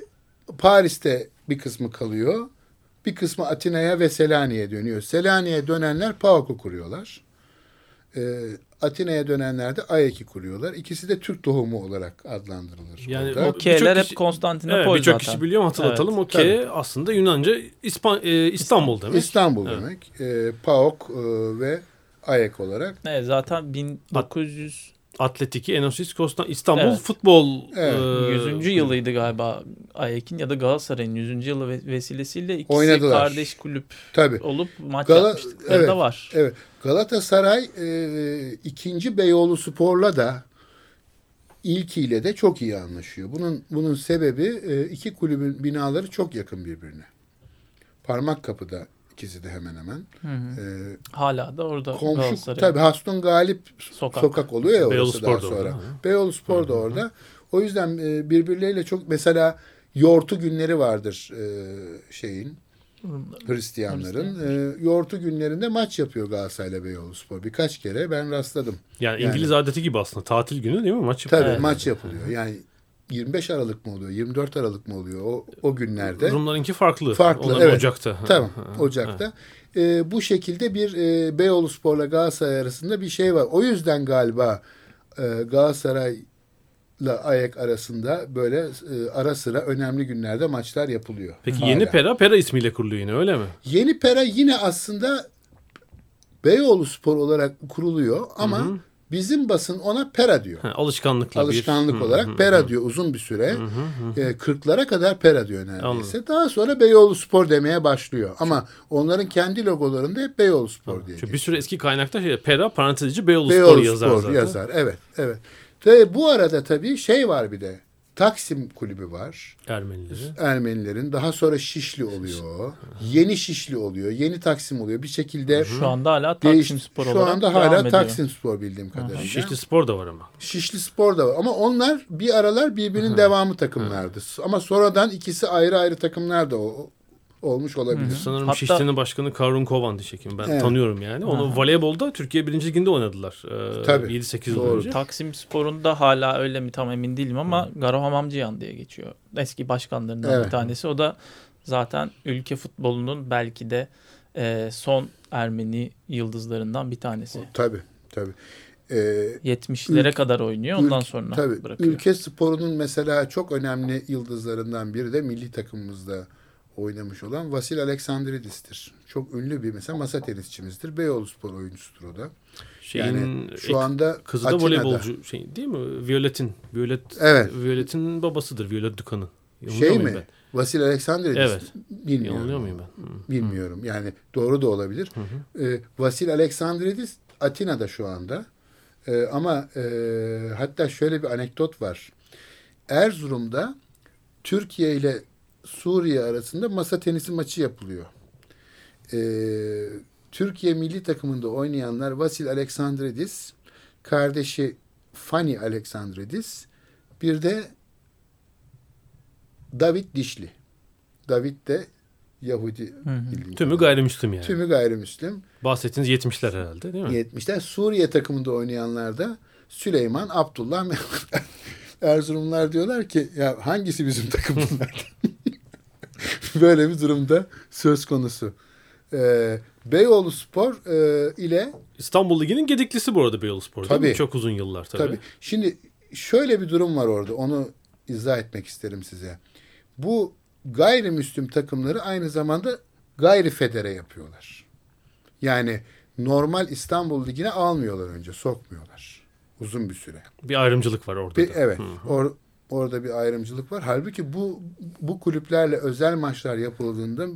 Paris'te bir kısmı kalıyor. Bir kısmı Atina'ya ve Selanik'e dönüyor. Selanik'e dönenler PAOK'u kuruyorlar. Ee, Atina'ya dönenler de AEK'i kuruyorlar. İkisi de Türk doğumu olarak adlandırılır. Yani orada. O K'ler hep Konstantinopol Evet, birçok kişi biliyor mu hatırlatalım. Evet, o K aslında Yunanca İspan, e, İstanbul demek. İstanbul Evet. demek. Ee, PAOK e, ve AEK olarak. Evet, zaten 1900 Atletiki Enosis Kostan İstanbul Evet. futbol Evet. e, 100. yılıydı galiba Ayek'in ya da Galatasaray'ın 100. yılı ve- vesilesiyle ikisi Oynadılar. kardeş kulüp Tabii. olup maç Gala- yapmıştıkları evet, da var. Evet. Galatasaray e, ikinci Beyoğlu Spor'la da ilkiyle de çok iyi anlaşıyor. Bunun bunun sebebi e, iki kulübün binaları çok yakın birbirine. Parmak kapıda ikisi de hemen hemen. Hı hı. E, Hala da orada komşu tabii Haston Galip Sokak. sokak, oluyor ya Beyoğlu orası Spor daha sonra. Beyoğlu Spor da orada. O yüzden e, birbirleriyle çok mesela yortu günleri vardır e, şeyin Hristiyanların. E, yortu günlerinde maç yapıyor Galatasaray'la Beyoğlu Spor. Birkaç kere ben rastladım. Yani, Yani- İngiliz adeti gibi aslında. Tatil günü değil mi maç? Tabii Evet. maç yapılıyor. Yani 25 Aralık mı oluyor? 24 Aralık mı oluyor? O, o günlerde. Rumlarınki farklı. Farklı, Onların evet. Ocak'ta. Tamam. Ocak'ta. E, bu şekilde bir e, Beyoğlu Spor'la Galatasaray arasında bir şey var. O yüzden galiba e, Galatasaray'la Ayak arasında böyle e, ara sıra önemli günlerde maçlar yapılıyor. Peki Hala. yeni Pera Pera ismiyle kuruluyor yine öyle mi? Yeni Pera yine aslında Beyoğlu Spor olarak kuruluyor ama bizim basın ona Pera diyor. Ha, alışkanlıkla Alışkanlık bir. Olarak hı, Pera hı. diyor uzun bir süre. Hı hı hı. E, 40'lara kadar Pera diyor neredeyse. Anladım. Daha sonra Beyoğlu Spor demeye başlıyor. Ama onların kendi logolarında hep Beyoğlu Spor diye. Çünkü bir sürü eski kaynakta şey Pera parantez içi Beyoğlu, Beyoğlu Spor yazar Spor zaten. yazar. Evet, evet. Ve bu arada tabii şey var bir de. Taksim kulübü var. Ermenileri. Ermenilerin. Daha sonra Şişli oluyor. Yeni Şişli oluyor. Yeni Taksim oluyor. Bir şekilde Şu anda hala değiş- Taksim Spor Şu anda hala ediyor. Taksim Spor bildiğim kadarıyla. Şişli Spor da var ama. Şişli Spor da var. Ama onlar bir aralar birbirinin devamı takımlardı. Ama sonradan ikisi ayrı ayrı takımlar da o- olmuş olabilir. Sanırım Hatta- Şişli'nin başkanı Karun Kovan dişekim. Ben Evet. tanıyorum yani. Onu voleybolda Türkiye 1. Liginde oynadılar. Ee, Tabii. 7-8 yıl Doğru. önce. Taksim Spor'un da hala öyle mi tam emin değilim ama Garo Hamamcıyan diye geçiyor. Eski başkanlarından Evet. bir tanesi. O da zaten ülke futbolunun belki de e, son Ermeni yıldızlarından bir tanesi. Tabii, tabii. Ee, 70'lere Ülke- kadar oynuyor. Ondan Ülke- sonra Tabii. bırakıyor. Ülke sporunun mesela çok önemli yıldızlarından biri de milli takımımızda oynamış olan Vasil Aleksandridis'tir. Çok ünlü bir mesela masa tenisçimizdir. Beyoğlu spor oyuncusudur o da. Şeyin Yani şu anda kızı da Atina'da. voleybolcu şey değil mi? Violet'in. Violet Evet. Violet'in babasıdır. Violet Dukan'ın. Yanılıyor Şey mi? Vasil Aleksandrovich Evet. bilmiyorum. Yanılıyor muyum ben? Hı. Bilmiyorum. Yani doğru da olabilir. Ee, Vasil Aleksandridis Atina'da şu anda. Ee, ama e, hatta şöyle bir anekdot var. Erzurum'da Türkiye ile Suriye arasında masa tenisi maçı yapılıyor. Ee, Türkiye milli takımında oynayanlar Vasil Aleksandridis, kardeşi Fani Aleksandridis, bir de David Dişli. David de Yahudi. bildiğim Tümü kadarıyla. gayrimüslim yani. Tümü gayrimüslim. Bahsettiğiniz 70'ler herhalde değil mi? 70'ler. Suriye takımında oynayanlar da Süleyman, Abdullah. Erzurumlar diyorlar ki ya hangisi bizim takım bunlar? Böyle bir durumda söz konusu. Ee, Beyoğlu Spor e, ile İstanbul Ligi'nin gediklisi bu arada Beyoğlu Spor Tabii. Çok uzun yıllar tabii. Tabii. Şimdi şöyle bir durum var orada. Onu izah etmek isterim size. Bu gayrimüslim takımları aynı zamanda gayri federe yapıyorlar. Yani normal İstanbul Ligi'ne almıyorlar önce. Sokmuyorlar. Uzun bir süre. Bir ayrımcılık var orada Bir, da. evet. Hı. or- orada bir ayrımcılık var. Halbuki bu bu kulüplerle özel maçlar yapıldığında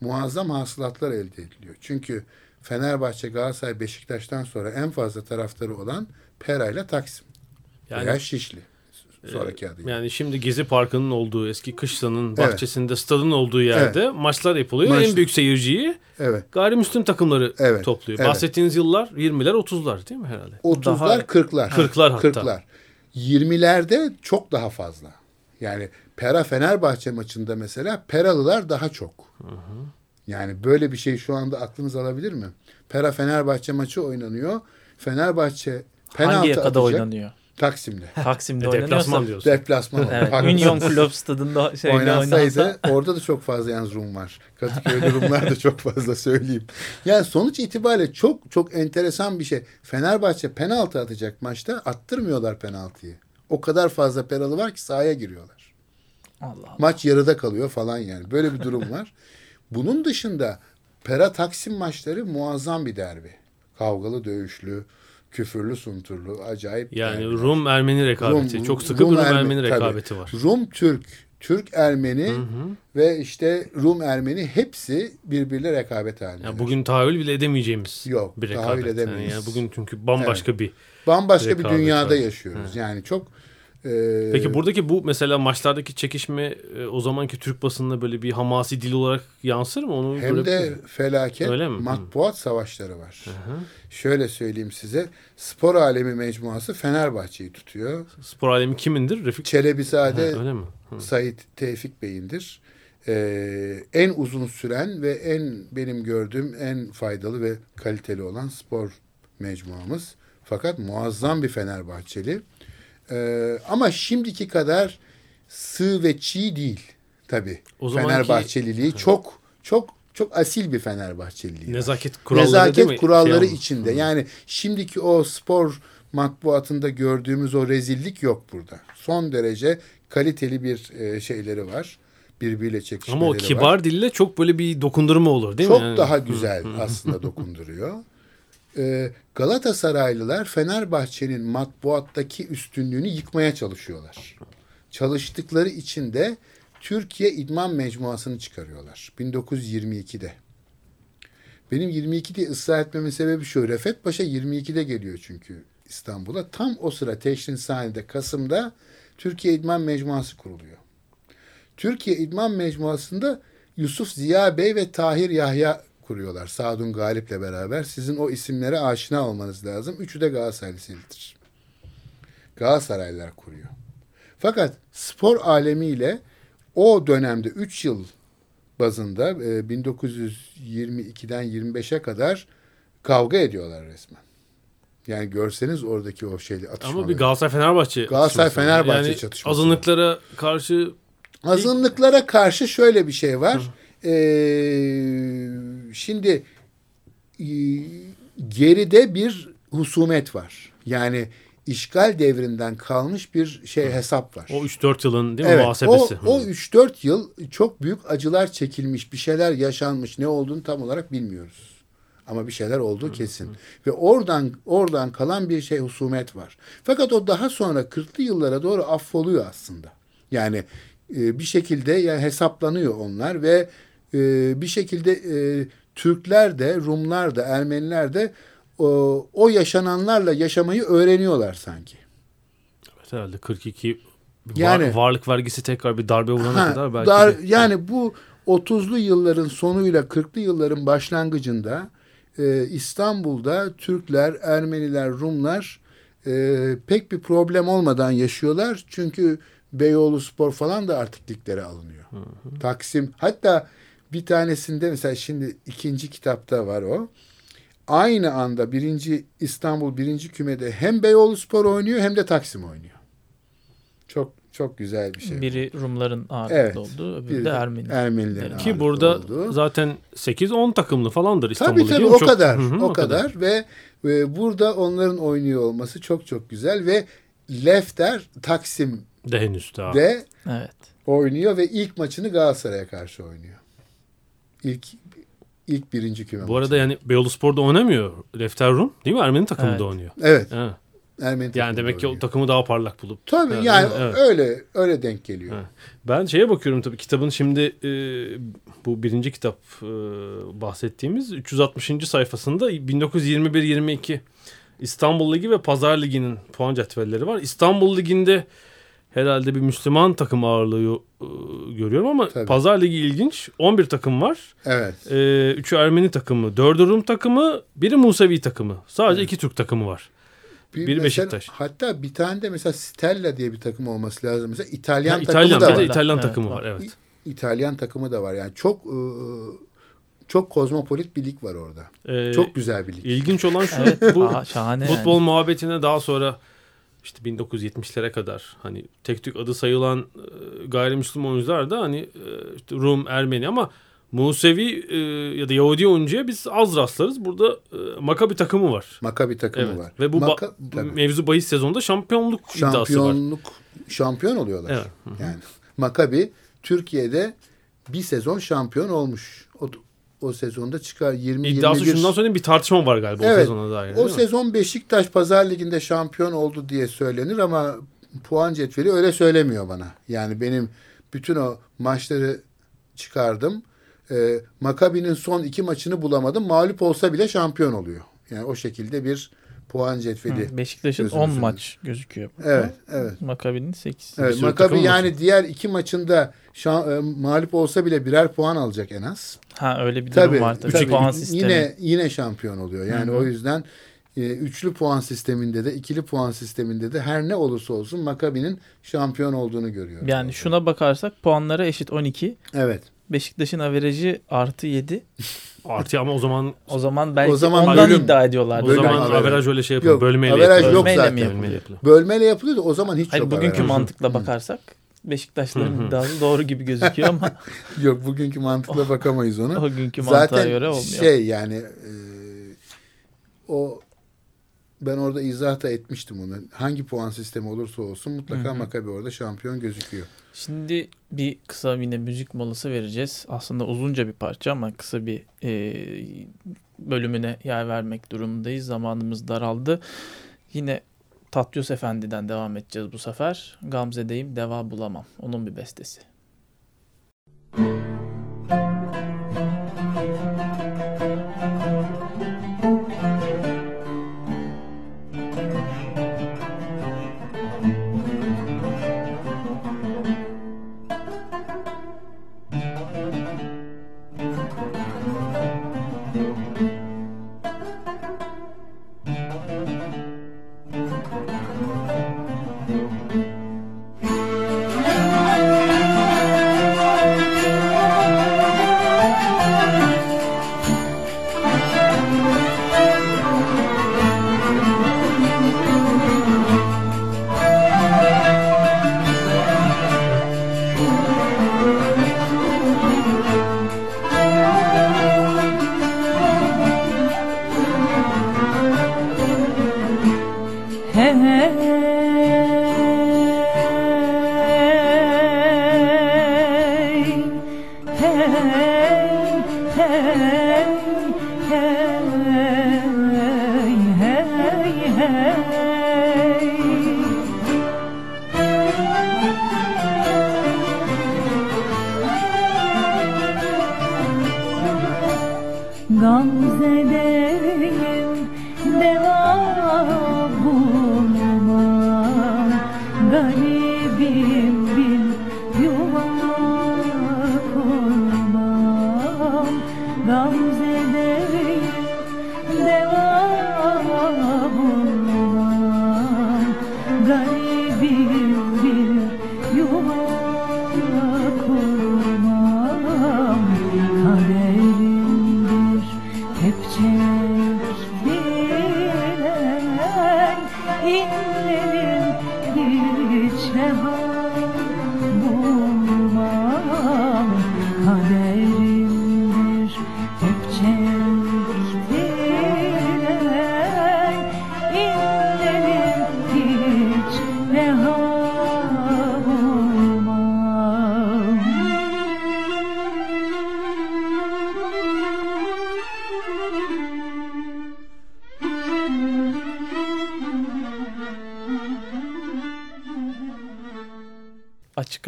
muazzam hasılatlar elde ediliyor. Çünkü Fenerbahçe, Galatasaray, Beşiktaş'tan sonra en fazla taraftarı olan Pera ile Taksim Yani- veya Şişli. Sonraki adıyla. Yani şimdi Gezi Parkı'nın olduğu eski Kışla'nın Evet. bahçesinde stadın olduğu yerde maçlar yapılıyor. Maç- En büyük seyirciyi Evet. gayrimüslim takımları Evet, topluyor. evet. Bahsettiğiniz yıllar 20'ler 30'lar değil mi herhalde? 30'lar, Daha- 40'lar. 40'lar hatta. 40'lar. 20'lerde çok daha fazla. Yani Pera Fenerbahçe maçında mesela Peralılar daha çok. Yani böyle bir şey şu anda aklınız alabilir mi? Pera Fenerbahçe maçı oynanıyor. Fenerbahçe penaltı Hangi yakada atacak. oynanıyor? Taksim'de. Taksim'de E, deplasman diyorsun. Deplasman. Evet. Union Club stadında şeyde oynansaydı oynansa. orada da çok fazla yalnız Rum var. Kadıköy'de Rumlar da çok fazla söyleyeyim. Yani sonuç itibariyle çok çok enteresan bir şey. Fenerbahçe penaltı atacak maçta attırmıyorlar penaltıyı. O kadar fazla peralı var ki sahaya giriyorlar. Allah Allah. Maç yarıda kalıyor falan yani. Böyle bir durum var. Bunun dışında Pera Taksim maçları muazzam bir derbi. Kavgalı, dövüşlü, küfürlü, sunturlu, acayip Yani derbiler. Rum Ermeni rekabeti. Rum- Çok sıkı bir Rum Erme- Ermeni tabii. rekabeti var. Rum Türk, Türk Ermeni ve işte Rum Ermeni hepsi birbiriyle rekabet halinde. Yani bugün tahayyül bile edemeyeceğimiz Yok, bir rekabet. tahayyül Yani, edemeyiz. yani bugün çünkü bambaşka bir. Bambaşka bir dünyada var. yaşıyoruz. Yani çok e, Peki buradaki bu mesela maçlardaki çekişme e, o zamanki Türk basınına böyle bir hamasi dil olarak yansır mı? Onu hem görebilir de felaket Öyle mi? matbuat savaşları var. Şöyle söyleyeyim size. Spor Alemi Mecmuası Fenerbahçe'yi tutuyor. spor alemi kimindir? Refik Çelebizade Ha, öyle mi? Hı. Sait Tevfik Bey'indir. Ee, en uzun süren ve en benim gördüğüm en faydalı ve kaliteli olan spor mecmuamız. Fakat muazzam bir Fenerbahçeli. Ee, ama şimdiki kadar sığ ve çiğ değil tabii. O zamanki- Fenerbahçeliliği çok çok çok asil bir Fenerbahçeliliği. var. Nezaket kuralları Nezaket değil mi? kuralları Şey içinde. Yani şimdiki o spor matbuatında gördüğümüz o rezillik yok burada. Son derece kaliteli bir e, şeyleri var. Birbiriyle çekişmeleri Ama o var. kibar dille çok böyle bir dokundurma olur değil Çok mi? Yani- daha güzel aslında dokunduruyor. Ee, Galatasaraylılar Fenerbahçe'nin matbuattaki üstünlüğünü yıkmaya çalışıyorlar. Çalıştıkları için de Türkiye İdman Mecmuası'nı çıkarıyorlar 1922'de. Benim 22 diye ısrar etmemin sebebi şu. Refet Paşa 22'de geliyor çünkü İstanbul'a. Tam o sıra Teşrin Sani'de Kasım'da Türkiye İdman Mecmuası kuruluyor. Türkiye İdman Mecmuası'nda Yusuf Ziya Bey ve Tahir Yahya kuruyorlar. Sadun Galip'le beraber. Sizin o isimlere aşina olmanız lazım. Üçü de Galatasaraylısıdır. Galatasaraylılar kuruyor. Fakat spor alemiyle o dönemde 3 yıl bazında e, 1922'den 25'e kadar kavga ediyorlar resmen. Yani görseniz oradaki o şeyli atışmaları. Ama bir Galatasaray Fenerbahçe Galatasaray. Fenerbahçe yani çatışması. Azınlıklara karşı Azınlıklara karşı şöyle bir şey var. Ee, şimdi e, geride bir husumet var. Yani işgal devrinden kalmış bir şey hesap var. o 3-4 yılın değil mi Evet, o, muhasebesi? o 3-4 yıl çok büyük acılar çekilmiş, bir şeyler yaşanmış. Ne olduğunu tam olarak bilmiyoruz. Ama bir şeyler olduğu kesin. Ve oradan oradan kalan bir şey husumet var. Fakat o daha sonra 40'lı yıllara doğru affoluyor aslında. Yani e, bir şekilde yani hesaplanıyor onlar ve e, bir şekilde e, Türkler de Rumlar da Ermeniler de o, o yaşananlarla yaşamayı öğreniyorlar sanki. Evet, herhalde 42 Yani- var- varlık vergisi tekrar bir darbe vurana Ha, kadar belki dar- de. yani bu 30'lu yılların sonuyla 40'lı yılların başlangıcında e, İstanbul'da Türkler, Ermeniler, Rumlar e, pek bir problem olmadan yaşıyorlar. Çünkü Beyoğlu Spor falan da artık liglere alınıyor. Taksim hatta bir tanesinde mesela şimdi ikinci kitapta var o. Aynı anda birinci İstanbul birinci kümede hem Beyoğlu Spor oynuyor hem de Taksim oynuyor. Çok çok güzel bir şey. Biri Rumların ağırlıklı Evet. olduğu, öbürü de Ermeni. Ermenilerin Ki burada olduğu. zaten 8-10 takımlı falandır İstanbul Tabii tabii Çok- o kadar. Hı hı, o kadar ve e, burada onların oynuyor olması çok çok güzel ve Lefter Taksim'de De henüz daha. Evet. oynuyor ve ilk maçını Galatasaray'a karşı oynuyor. İlk ilk birinci küme Bu arada maçı. yani Beyoğlu Spor'da oynamıyor. Lefter Rum değil mi? Ermeni takımında Evet. oynuyor. Evet. Ha. Ermeni Yani demek ki o takımı daha parlak bulup. Tabii Ha, yani evet. öyle öyle denk geliyor. Evet. Ben şeye bakıyorum tabii kitabın şimdi e, bu birinci kitap e, bahsettiğimiz 360. sayfasında 1921-22 İstanbul Ligi ve Pazar Ligi'nin puan cetvelleri var. İstanbul Ligi'nde herhalde bir Müslüman takım ağırlığı e, görüyorum ama Tabii. Pazar Ligi ilginç. 11 takım var. Evet. E, üçü Ermeni takımı, 4'ü Rum takımı, biri Musevi takımı. Sadece iki Türk takımı var. Bir Biri mesela- Beşiktaş. Hatta bir tane de mesela Stella diye bir takım olması lazım. Mesela İtalyan Ha, takımı İtalyan, da bir var. İtalyan Evet, takımı var. Evet. İtalyan takımı da var. Yani çok e, çok kozmopolit bir lig var orada. E, Çok güzel bir lig. İlginç olan şu. Evet. bu Aa, şahane Futbol yani. muhabbetine daha sonra işte 1970'lere kadar hani tek tük adı sayılan e, gayrimüslim oyuncular da hani e, işte Rum, Ermeni ama Musevi e, ya da Yahudi oyuncuya biz az rastlarız. Burada e, Makabi takımı var. Makabi takımı Evet. var. Ve bu ba- Maka- tabii. mevzu bahis sezonunda şampiyonluk iddiası var. şampiyonluk şampiyon oluyorlar. Evet. Yani Makabi Türkiye'de bir sezon şampiyon olmuş. O, o sezonda çıkar 20 İddiası 21 şundan sonra bir tartışma var galiba o Evet. sezona dair. O değil mi? sezon Beşiktaş Pazar Ligi'nde şampiyon oldu diye söylenir ama puan cetveli öyle söylemiyor bana. Yani benim bütün o maçları çıkardım. Ee, Makabi'nin son iki maçını bulamadım. Mağlup olsa bile şampiyon oluyor. Yani o şekilde bir puan cetveli. Hı, Beşiktaş'ın Gözümüzün 10 önünde. maç gözüküyor. burada. Evet, evet. Makabi'nin 8. Evet, Makabi yani var. diğer iki maçında şa- e, mağlup olsa bile birer puan alacak en az. Ha öyle bir durum Tabii, var tabii. tabii. Puan sistemi. Yine yine şampiyon oluyor. Yani Hı hı. o yüzden e, üçlü puan sisteminde de ikili puan sisteminde de her ne olursa olsun Makabi'nin şampiyon olduğunu görüyoruz. Yani şuna bakarsak puanlara eşit 12. Evet. Beşiktaş'ın averajı artı 7. Artı ama o zaman O zaman belki O zaman ondan bölüm- iddia ediyorlar. o Bölüm zaman averaj. averaj öyle şey yapıyor. Yok, bölmeyle averaj yapıyor. yok Bölmeyle zaten. mi yapılıyor? Bölmeyle yapılıyor. Bölmeyle yapılıyor da o zaman hiç Hayır yok. bugünkü averaj. mantıkla bakarsak Beşiktaşların iddiası doğru gibi gözüküyor ama Yok bugünkü mantıkla bakamayız ona. o günkü mantığa Zaten göre olmuyor. şey yani e, o ben orada izah da etmiştim onu. Hangi puan sistemi olursa olsun mutlaka. Makabi orada şampiyon gözüküyor. Şimdi bir kısa yine müzik molası vereceğiz. Aslında uzunca bir parça ama kısa bir e, bölümüne yer vermek durumundayız. Zamanımız daraldı. Yine Tatyos Efendi'den devam edeceğiz bu sefer. Gamze'deyim deva bulamam. Onun bir bestesi. deva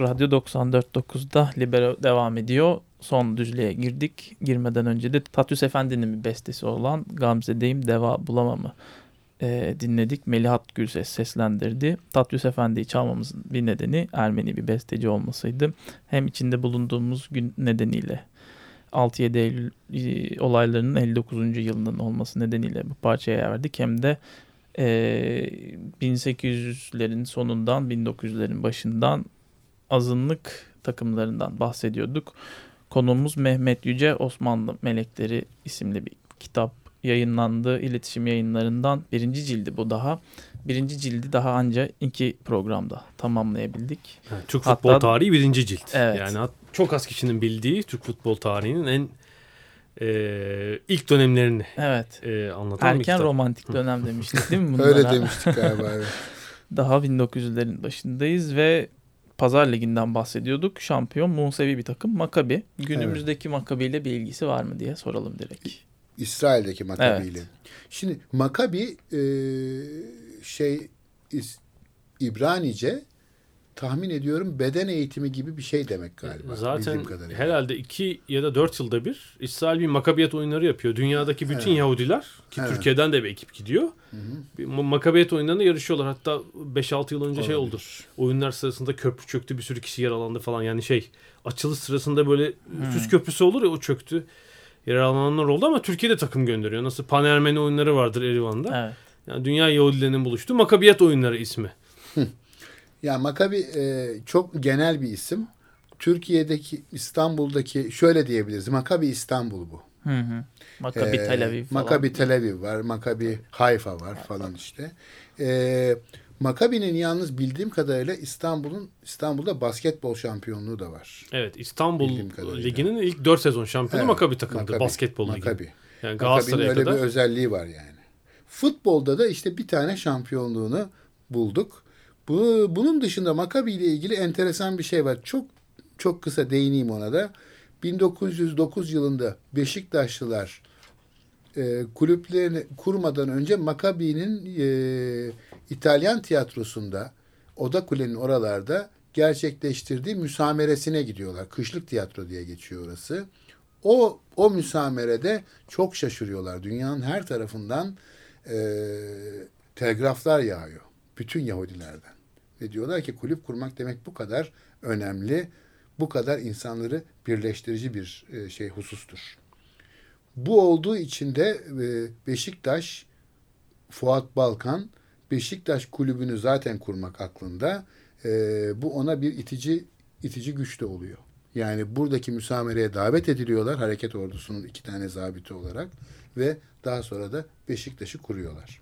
Radyo 94.9'da Libero devam ediyor. Son düzlüğe girdik. Girmeden önce de Tatüs Efendi'nin bir bestesi olan Gamze'deyim deva bulamamı e, dinledik. Melihat Gülses seslendirdi. Tatüs Efendi'yi çalmamızın bir nedeni Ermeni bir besteci olmasıydı. Hem içinde bulunduğumuz gün nedeniyle 6-7 Eylül e, olaylarının 59. yılının olması nedeniyle bu parçaya verdik. Hem de e, 1800'lerin sonundan 1900'lerin başından azınlık takımlarından bahsediyorduk. Konuğumuz Mehmet Yüce Osmanlı Melekleri isimli bir kitap yayınlandı. İletişim yayınlarından birinci cildi bu daha. Birinci cildi daha anca iki programda tamamlayabildik. Yani Türk Hatta- futbol tarihi birinci cilt. Evet. Yani çok az kişinin bildiği Türk futbol tarihinin en e, ilk dönemlerini Evet. e, anlatan bir Erken kitap. romantik dönem demiştik değil mi bunlara? Öyle demiştik galiba. Evet. Daha 1900'lerin başındayız ve Pazar Ligi'nden bahsediyorduk. Şampiyon Musevi bir takım Makabi. Günümüzdeki Makabi ile bir ilgisi var mı diye soralım direkt. İsrail'deki Makabi ile. Evet. Şimdi Makabi e, şey İs- İbranice tahmin ediyorum beden eğitimi gibi bir şey demek galiba. Zaten herhalde iki ya da dört yılda bir İsrail bir makabiyet oyunları yapıyor. Dünyadaki bütün Evet. Yahudiler ki Evet. Türkiye'den de bir ekip gidiyor. Bir ma- makabiyet oyunlarında yarışıyorlar. Hatta 5-6 yıl önce şey oldu. Oyunlar sırasında köprü çöktü bir sürü kişi yaralandı falan. Yani şey açılış sırasında böyle süs köprüsü olur ya o çöktü. Yaralananlar oldu ama Türkiye'de takım gönderiyor. Nasıl Panermeni oyunları vardır Erivan'da. Evet. Yani dünya Yahudilerinin buluştuğu makabiyet oyunları ismi. Ya Makabi e, çok genel bir isim. Türkiye'deki İstanbul'daki şöyle diyebiliriz. Makabi İstanbul bu. Hı hı. Makabi Ee, Tel Aviv falan. Makabi Tel Aviv var. Makabi Hayfa var falan işte. Ee, Makabi'nin yalnız bildiğim kadarıyla İstanbul'un İstanbul'da basketbol şampiyonluğu da var. Evet İstanbul. Liginin ilk 4 sezon şampiyonu Evet, Makabi takımdı. Makabi, Basketbol ligi. Makabi. Yani Makabi'nin Galatasaray'a öyle kadar. bir özelliği var yani. Futbolda da işte bir tane şampiyonluğunu bulduk. Bu, bunun dışında Makabi ile ilgili enteresan bir şey var. Çok çok kısa değineyim ona da. 1909 yılında Beşiktaşlılar e, kulüplerini kurmadan önce Makabi'nin e, İtalyan tiyatrosunda Oda Kule'nin oralarda gerçekleştirdiği müsameresine gidiyorlar. Kışlık tiyatro diye geçiyor orası. O o müsamerede çok şaşırıyorlar. Dünyanın her tarafından e, telgraflar yağıyor. Bütün Yahudilerden. Ve diyorlar ki kulüp kurmak demek bu kadar önemli, bu kadar insanları birleştirici bir e, şey husustur. Bu olduğu için de e, Beşiktaş, Fuat Balkan Beşiktaş kulübünü zaten kurmak aklında. E, bu ona bir itici itici güç de oluyor. Yani buradaki müsamereye davet ediliyorlar hareket ordusunun iki tane zabiti olarak ve daha sonra da Beşiktaş'ı kuruyorlar.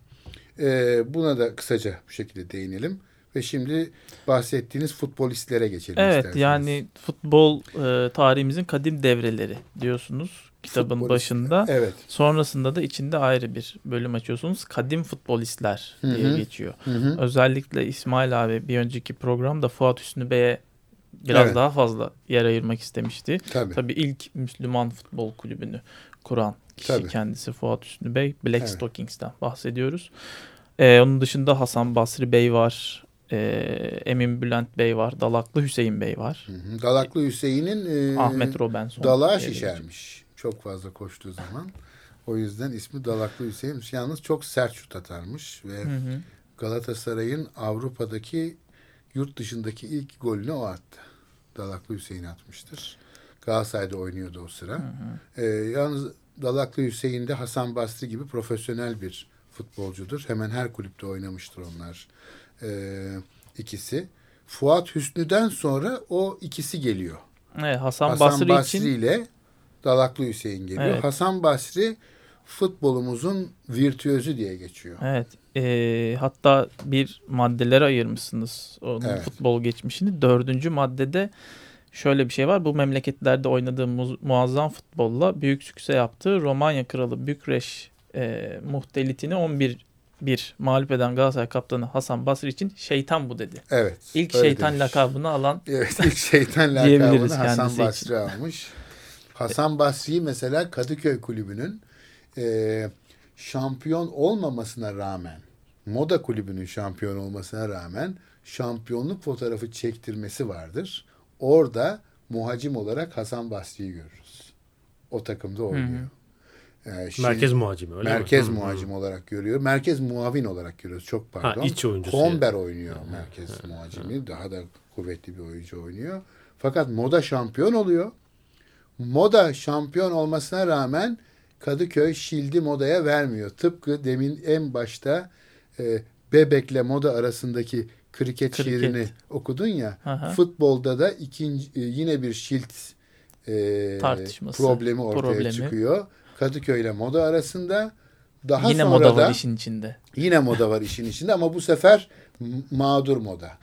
E, buna da kısaca bu şekilde değinelim. Ve şimdi bahsettiğiniz futbolistlere geçelim Evet isterseniz. yani futbol e, tarihimizin kadim devreleri diyorsunuz kitabın Futbolist- başında. Evet. Sonrasında da içinde ayrı bir bölüm açıyorsunuz. Kadim futbolistler Hı diye geçiyor. Hı hı. Özellikle İsmail abi bir önceki programda Fuat Hüsnü Bey'e biraz Evet. daha fazla yer ayırmak istemişti. Tabii. Tabii ilk Müslüman futbol kulübünü kuran kişi Tabii. kendisi Fuat Hüsnü Bey. Black Evet. Stockings'ten bahsediyoruz. Ee, onun dışında Hasan Basri Bey var. Ee, Emin Bülent Bey var. Dalaklı Hüseyin Bey var. Hı hı. Dalaklı Hüseyin'in e, Ahmet Robinson. dalağı şişermiş. Çok fazla koştuğu zaman. O yüzden ismi Dalaklı Hüseyin'miş. Yalnız çok sert şut atarmış ve Hı hı. Galatasaray'ın Avrupa'daki yurt dışındaki ilk golünü o attı. Dalaklı Hüseyin atmıştır. Galatasaray'da oynuyordu o sıra. Ee, yalnız Dalaklı Hüseyin de Hasan Basri gibi profesyonel bir futbolcudur. Hemen her kulüpte oynamıştır onlar ee, ikisi. Fuat Hüsnü'den sonra o ikisi geliyor. Evet, Hasan, Hasan Basri, Basri, için ile Dalaklı Hüseyin geliyor. Evet. Hasan Basri futbolumuzun virtüözü diye geçiyor. Evet. Ee, hatta bir maddelere ayırmışsınız onun Evet. futbol geçmişini. Dördüncü maddede şöyle bir şey var. Bu memleketlerde oynadığı mu- muazzam futbolla büyük sükse yaptığı Romanya kralı Bükreş e, muhtelitini 11 bir mağlup eden Galatasaray kaptanı Hasan Basri için şeytan bu dedi. Evet. İlk şeytan demiş. lakabını alan Evet ilk şeytan lakabını Hasan Basri almış. Hasan Basri'yi mesela Kadıköy Kulübü'nün e, şampiyon olmamasına rağmen Moda Kulübü'nün şampiyon olmasına rağmen şampiyonluk fotoğrafı çektirmesi vardır. Orada muhacim olarak Hasan Basri'yi görürüz. O takımda oynuyor. E, Merkez muhacimi öyle merkez mi? Muhacim olarak görüyor. Merkez muavin olarak görüyoruz. Çok pardon. Ha, iç oyuncusu Komber oynuyor merkez muhacimi. Daha da kuvvetli bir oyuncu oynuyor. Fakat Moda şampiyon oluyor. Moda şampiyon olmasına rağmen Kadıköy Şildi Moda'ya vermiyor. Tıpkı demin en başta e, Bebek'le Moda arasındaki kriket, Kriket. şiirini okudun ya. Aha. Futbolda da ikinci e, yine bir Şilt e, Tartışması, problemi ortaya problemi. çıkıyor. Kadıköy ile Moda arasında daha yine sonra moda da var işin içinde. yine moda var işin içinde ama bu sefer mağdur moda.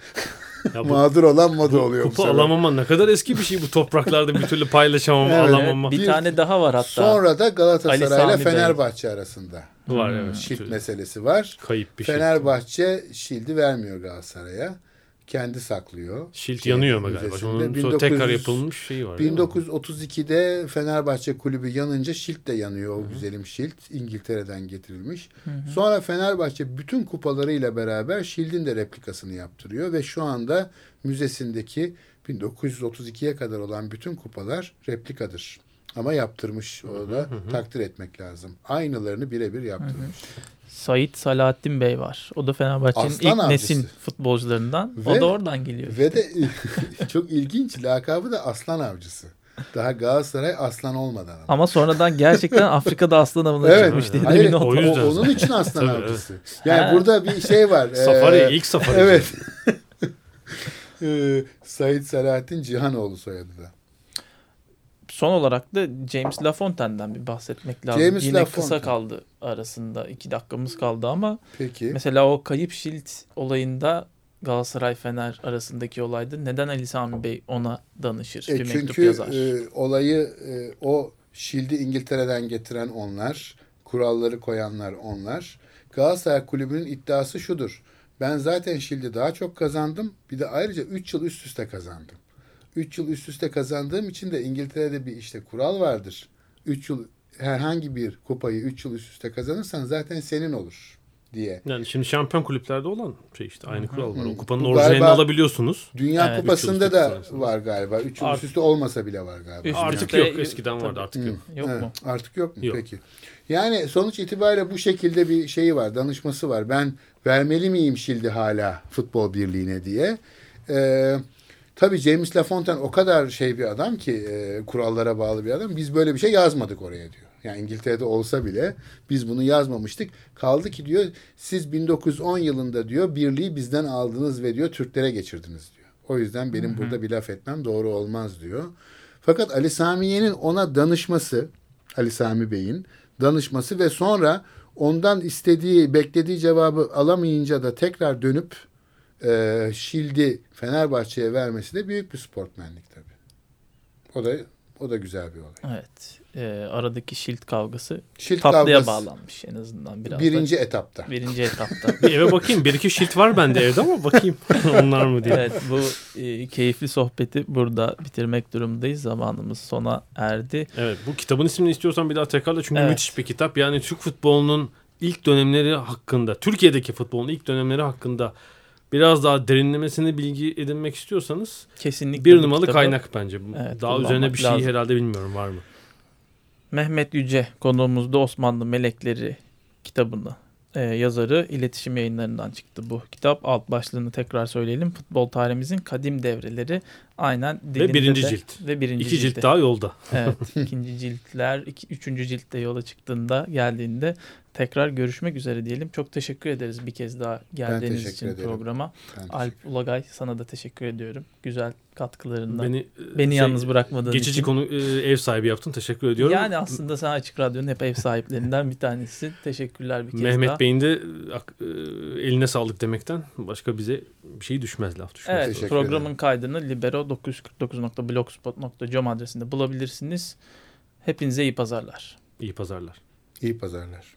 Ya bu mağdur olan moda oluyor bu kupa sefer. alamama ne kadar eski bir şey bu topraklarda bir türlü paylaşamama Evet. alamama. Bir, Bir- tane daha var hatta. Sonra da Galatasaray ile Sami Bey. Fenerbahçe arasında Var evet. şilt meselesi var. Kayıp bir şey. Fenerbahçe şildi vermiyor Galatasaray'a. Kendi saklıyor. Şilt Şey, yanıyor mu galiba? müzesinde. Onun sonra 1900 tekrar yapılmış şeyi var. değil mi? 1932'de Fenerbahçe kulübü yanınca Şilt de yanıyor o güzelim Şilt. İngiltere'den getirilmiş. Sonra Fenerbahçe bütün kupalarıyla beraber Şilt'in de replikasını yaptırıyor ve şu anda müzesindeki 1932'ye kadar olan bütün kupalar replikadır. Ama yaptırmış o da takdir etmek lazım. Aynılarını birebir yaptırmış. Sait Salahattin Bey var. O da Fenerbahçe'nin Aslan ilk avcısı. nesil futbolcularından. o Ve- da oradan geliyor. Ve de çok ilginç lakabı da aslan avcısı. Daha Galatasaray aslan olmadan. ama. Ama sonradan gerçekten Afrika'da aslan avına Evet. çıkmış diye de Hayır, o yüzden. O- onun için aslan Tabii, avcısı. Yani Ha. burada bir şey var. Safari Ee, ilk safari. Evet. Ee, Said Selahattin Cihanoğlu soyadı da. Son olarak da James LaFontaine'den bir bahsetmek lazım. James Yine Lafontaine. kısa kaldı arasında. iki dakikamız kaldı ama Peki. mesela o kayıp şilt olayında Galatasaray Fener arasındaki olayda neden Ali Sami Bey ona danışır? E, bir mektup çünkü yazar. e, olayı e, o Şildi İngiltere'den getiren onlar, kuralları koyanlar onlar. Galatasaray Kulübü'nün iddiası şudur. Ben zaten Şildi daha çok kazandım. Bir de ayrıca 3 yıl üst üste kazandım. 3 yıl üst üste kazandığım için de İngiltere'de bir işte kural vardır. 3 yıl herhangi bir kupayı 3 yıl üst üste kazanırsan zaten senin olur diye. Yani şimdi şampiyon kulüplerde olan şey işte aynı kural var. O kupanın orijinalini alabiliyorsunuz. Dünya Evet, Kupası'nda da var galiba. 3 yıl üst üste olmasa bile var galiba. Üst Artık yok. Eskiden vardı artık yok. Yok Evet, mu? Artık yok mu? Yok. Peki. Yani sonuç itibariyle bu şekilde bir şeyi var, danışması var. Ben vermeli miyim Şildi hala futbol birliğine diye. Ee, tabii James LaFontaine o kadar şey bir adam ki e, kurallara bağlı bir adam. Biz böyle bir şey yazmadık oraya diyor. Yani İngiltere'de olsa bile biz bunu yazmamıştık. Kaldı ki diyor siz 1910 yılında diyor birliği bizden aldınız ve diyor Türklere geçirdiniz diyor. O yüzden benim burada bir laf etmem doğru olmaz diyor. Fakat Ali Samiye'nin ona danışması, Ali Sami Bey'in danışması ve sonra ondan istediği, beklediği cevabı alamayınca da tekrar dönüp e, Şildi Fenerbahçe'ye vermesi de büyük bir sportmenlik tabii. O da o da güzel bir olay. Evet. Ee, aradaki şilt kavgası Şilt tatlıya kavgası bağlanmış en azından biraz. birinci da. etapta. Birinci etapta. Bir eve bakayım. Bir iki şilt var bende evde ama bakayım onlar mı diye. evet bu e, keyifli sohbeti burada bitirmek durumundayız. Zamanımız sona erdi. Evet bu kitabın ismini istiyorsan bir daha tekrarla çünkü Evet. müthiş bir kitap. Yani Türk futbolunun ilk dönemleri hakkında, Türkiye'deki futbolun ilk dönemleri hakkında biraz daha derinlemesine bilgi edinmek istiyorsanız Kesinlikle bir numaralı kitabı- kaynak bence. Evet, daha üzerine bir şey lazım. herhalde bilmiyorum var mı? Mehmet Yüce konuğumuzda Osmanlı Melekleri kitabını e, yazarı iletişim yayınlarından çıktı bu kitap. Alt başlığını tekrar söyleyelim. Futbol tarihimizin kadim devreleri aynen dilinde birinci de- cilt. Ve birinci İki cilt daha yolda. Evet ikinci ciltler, iki, üçüncü ciltte yola çıktığında geldiğinde tekrar görüşmek üzere diyelim. Çok teşekkür ederiz bir kez daha geldiğiniz için ederim. programa. Ben Alp Ulagay sana da teşekkür ediyorum. Güzel katkılarından. Beni, Beni, e, yalnız bırakmadığın Geçici için. konu e, ev sahibi yaptın. Teşekkür ediyorum. Yani aslında sen Açık Radyo'nun hep ev sahiplerinden bir tanesi. Teşekkürler bir kez Mehmet daha. Bey'in de e, eline sağlık demekten başka bize bir şey düşmez laf düşmez. Evet Teşekkür programın ederim. kaydını libero949.blogspot.com adresinde bulabilirsiniz. Hepinize iyi pazarlar. İyi pazarlar. İyi pazarlar.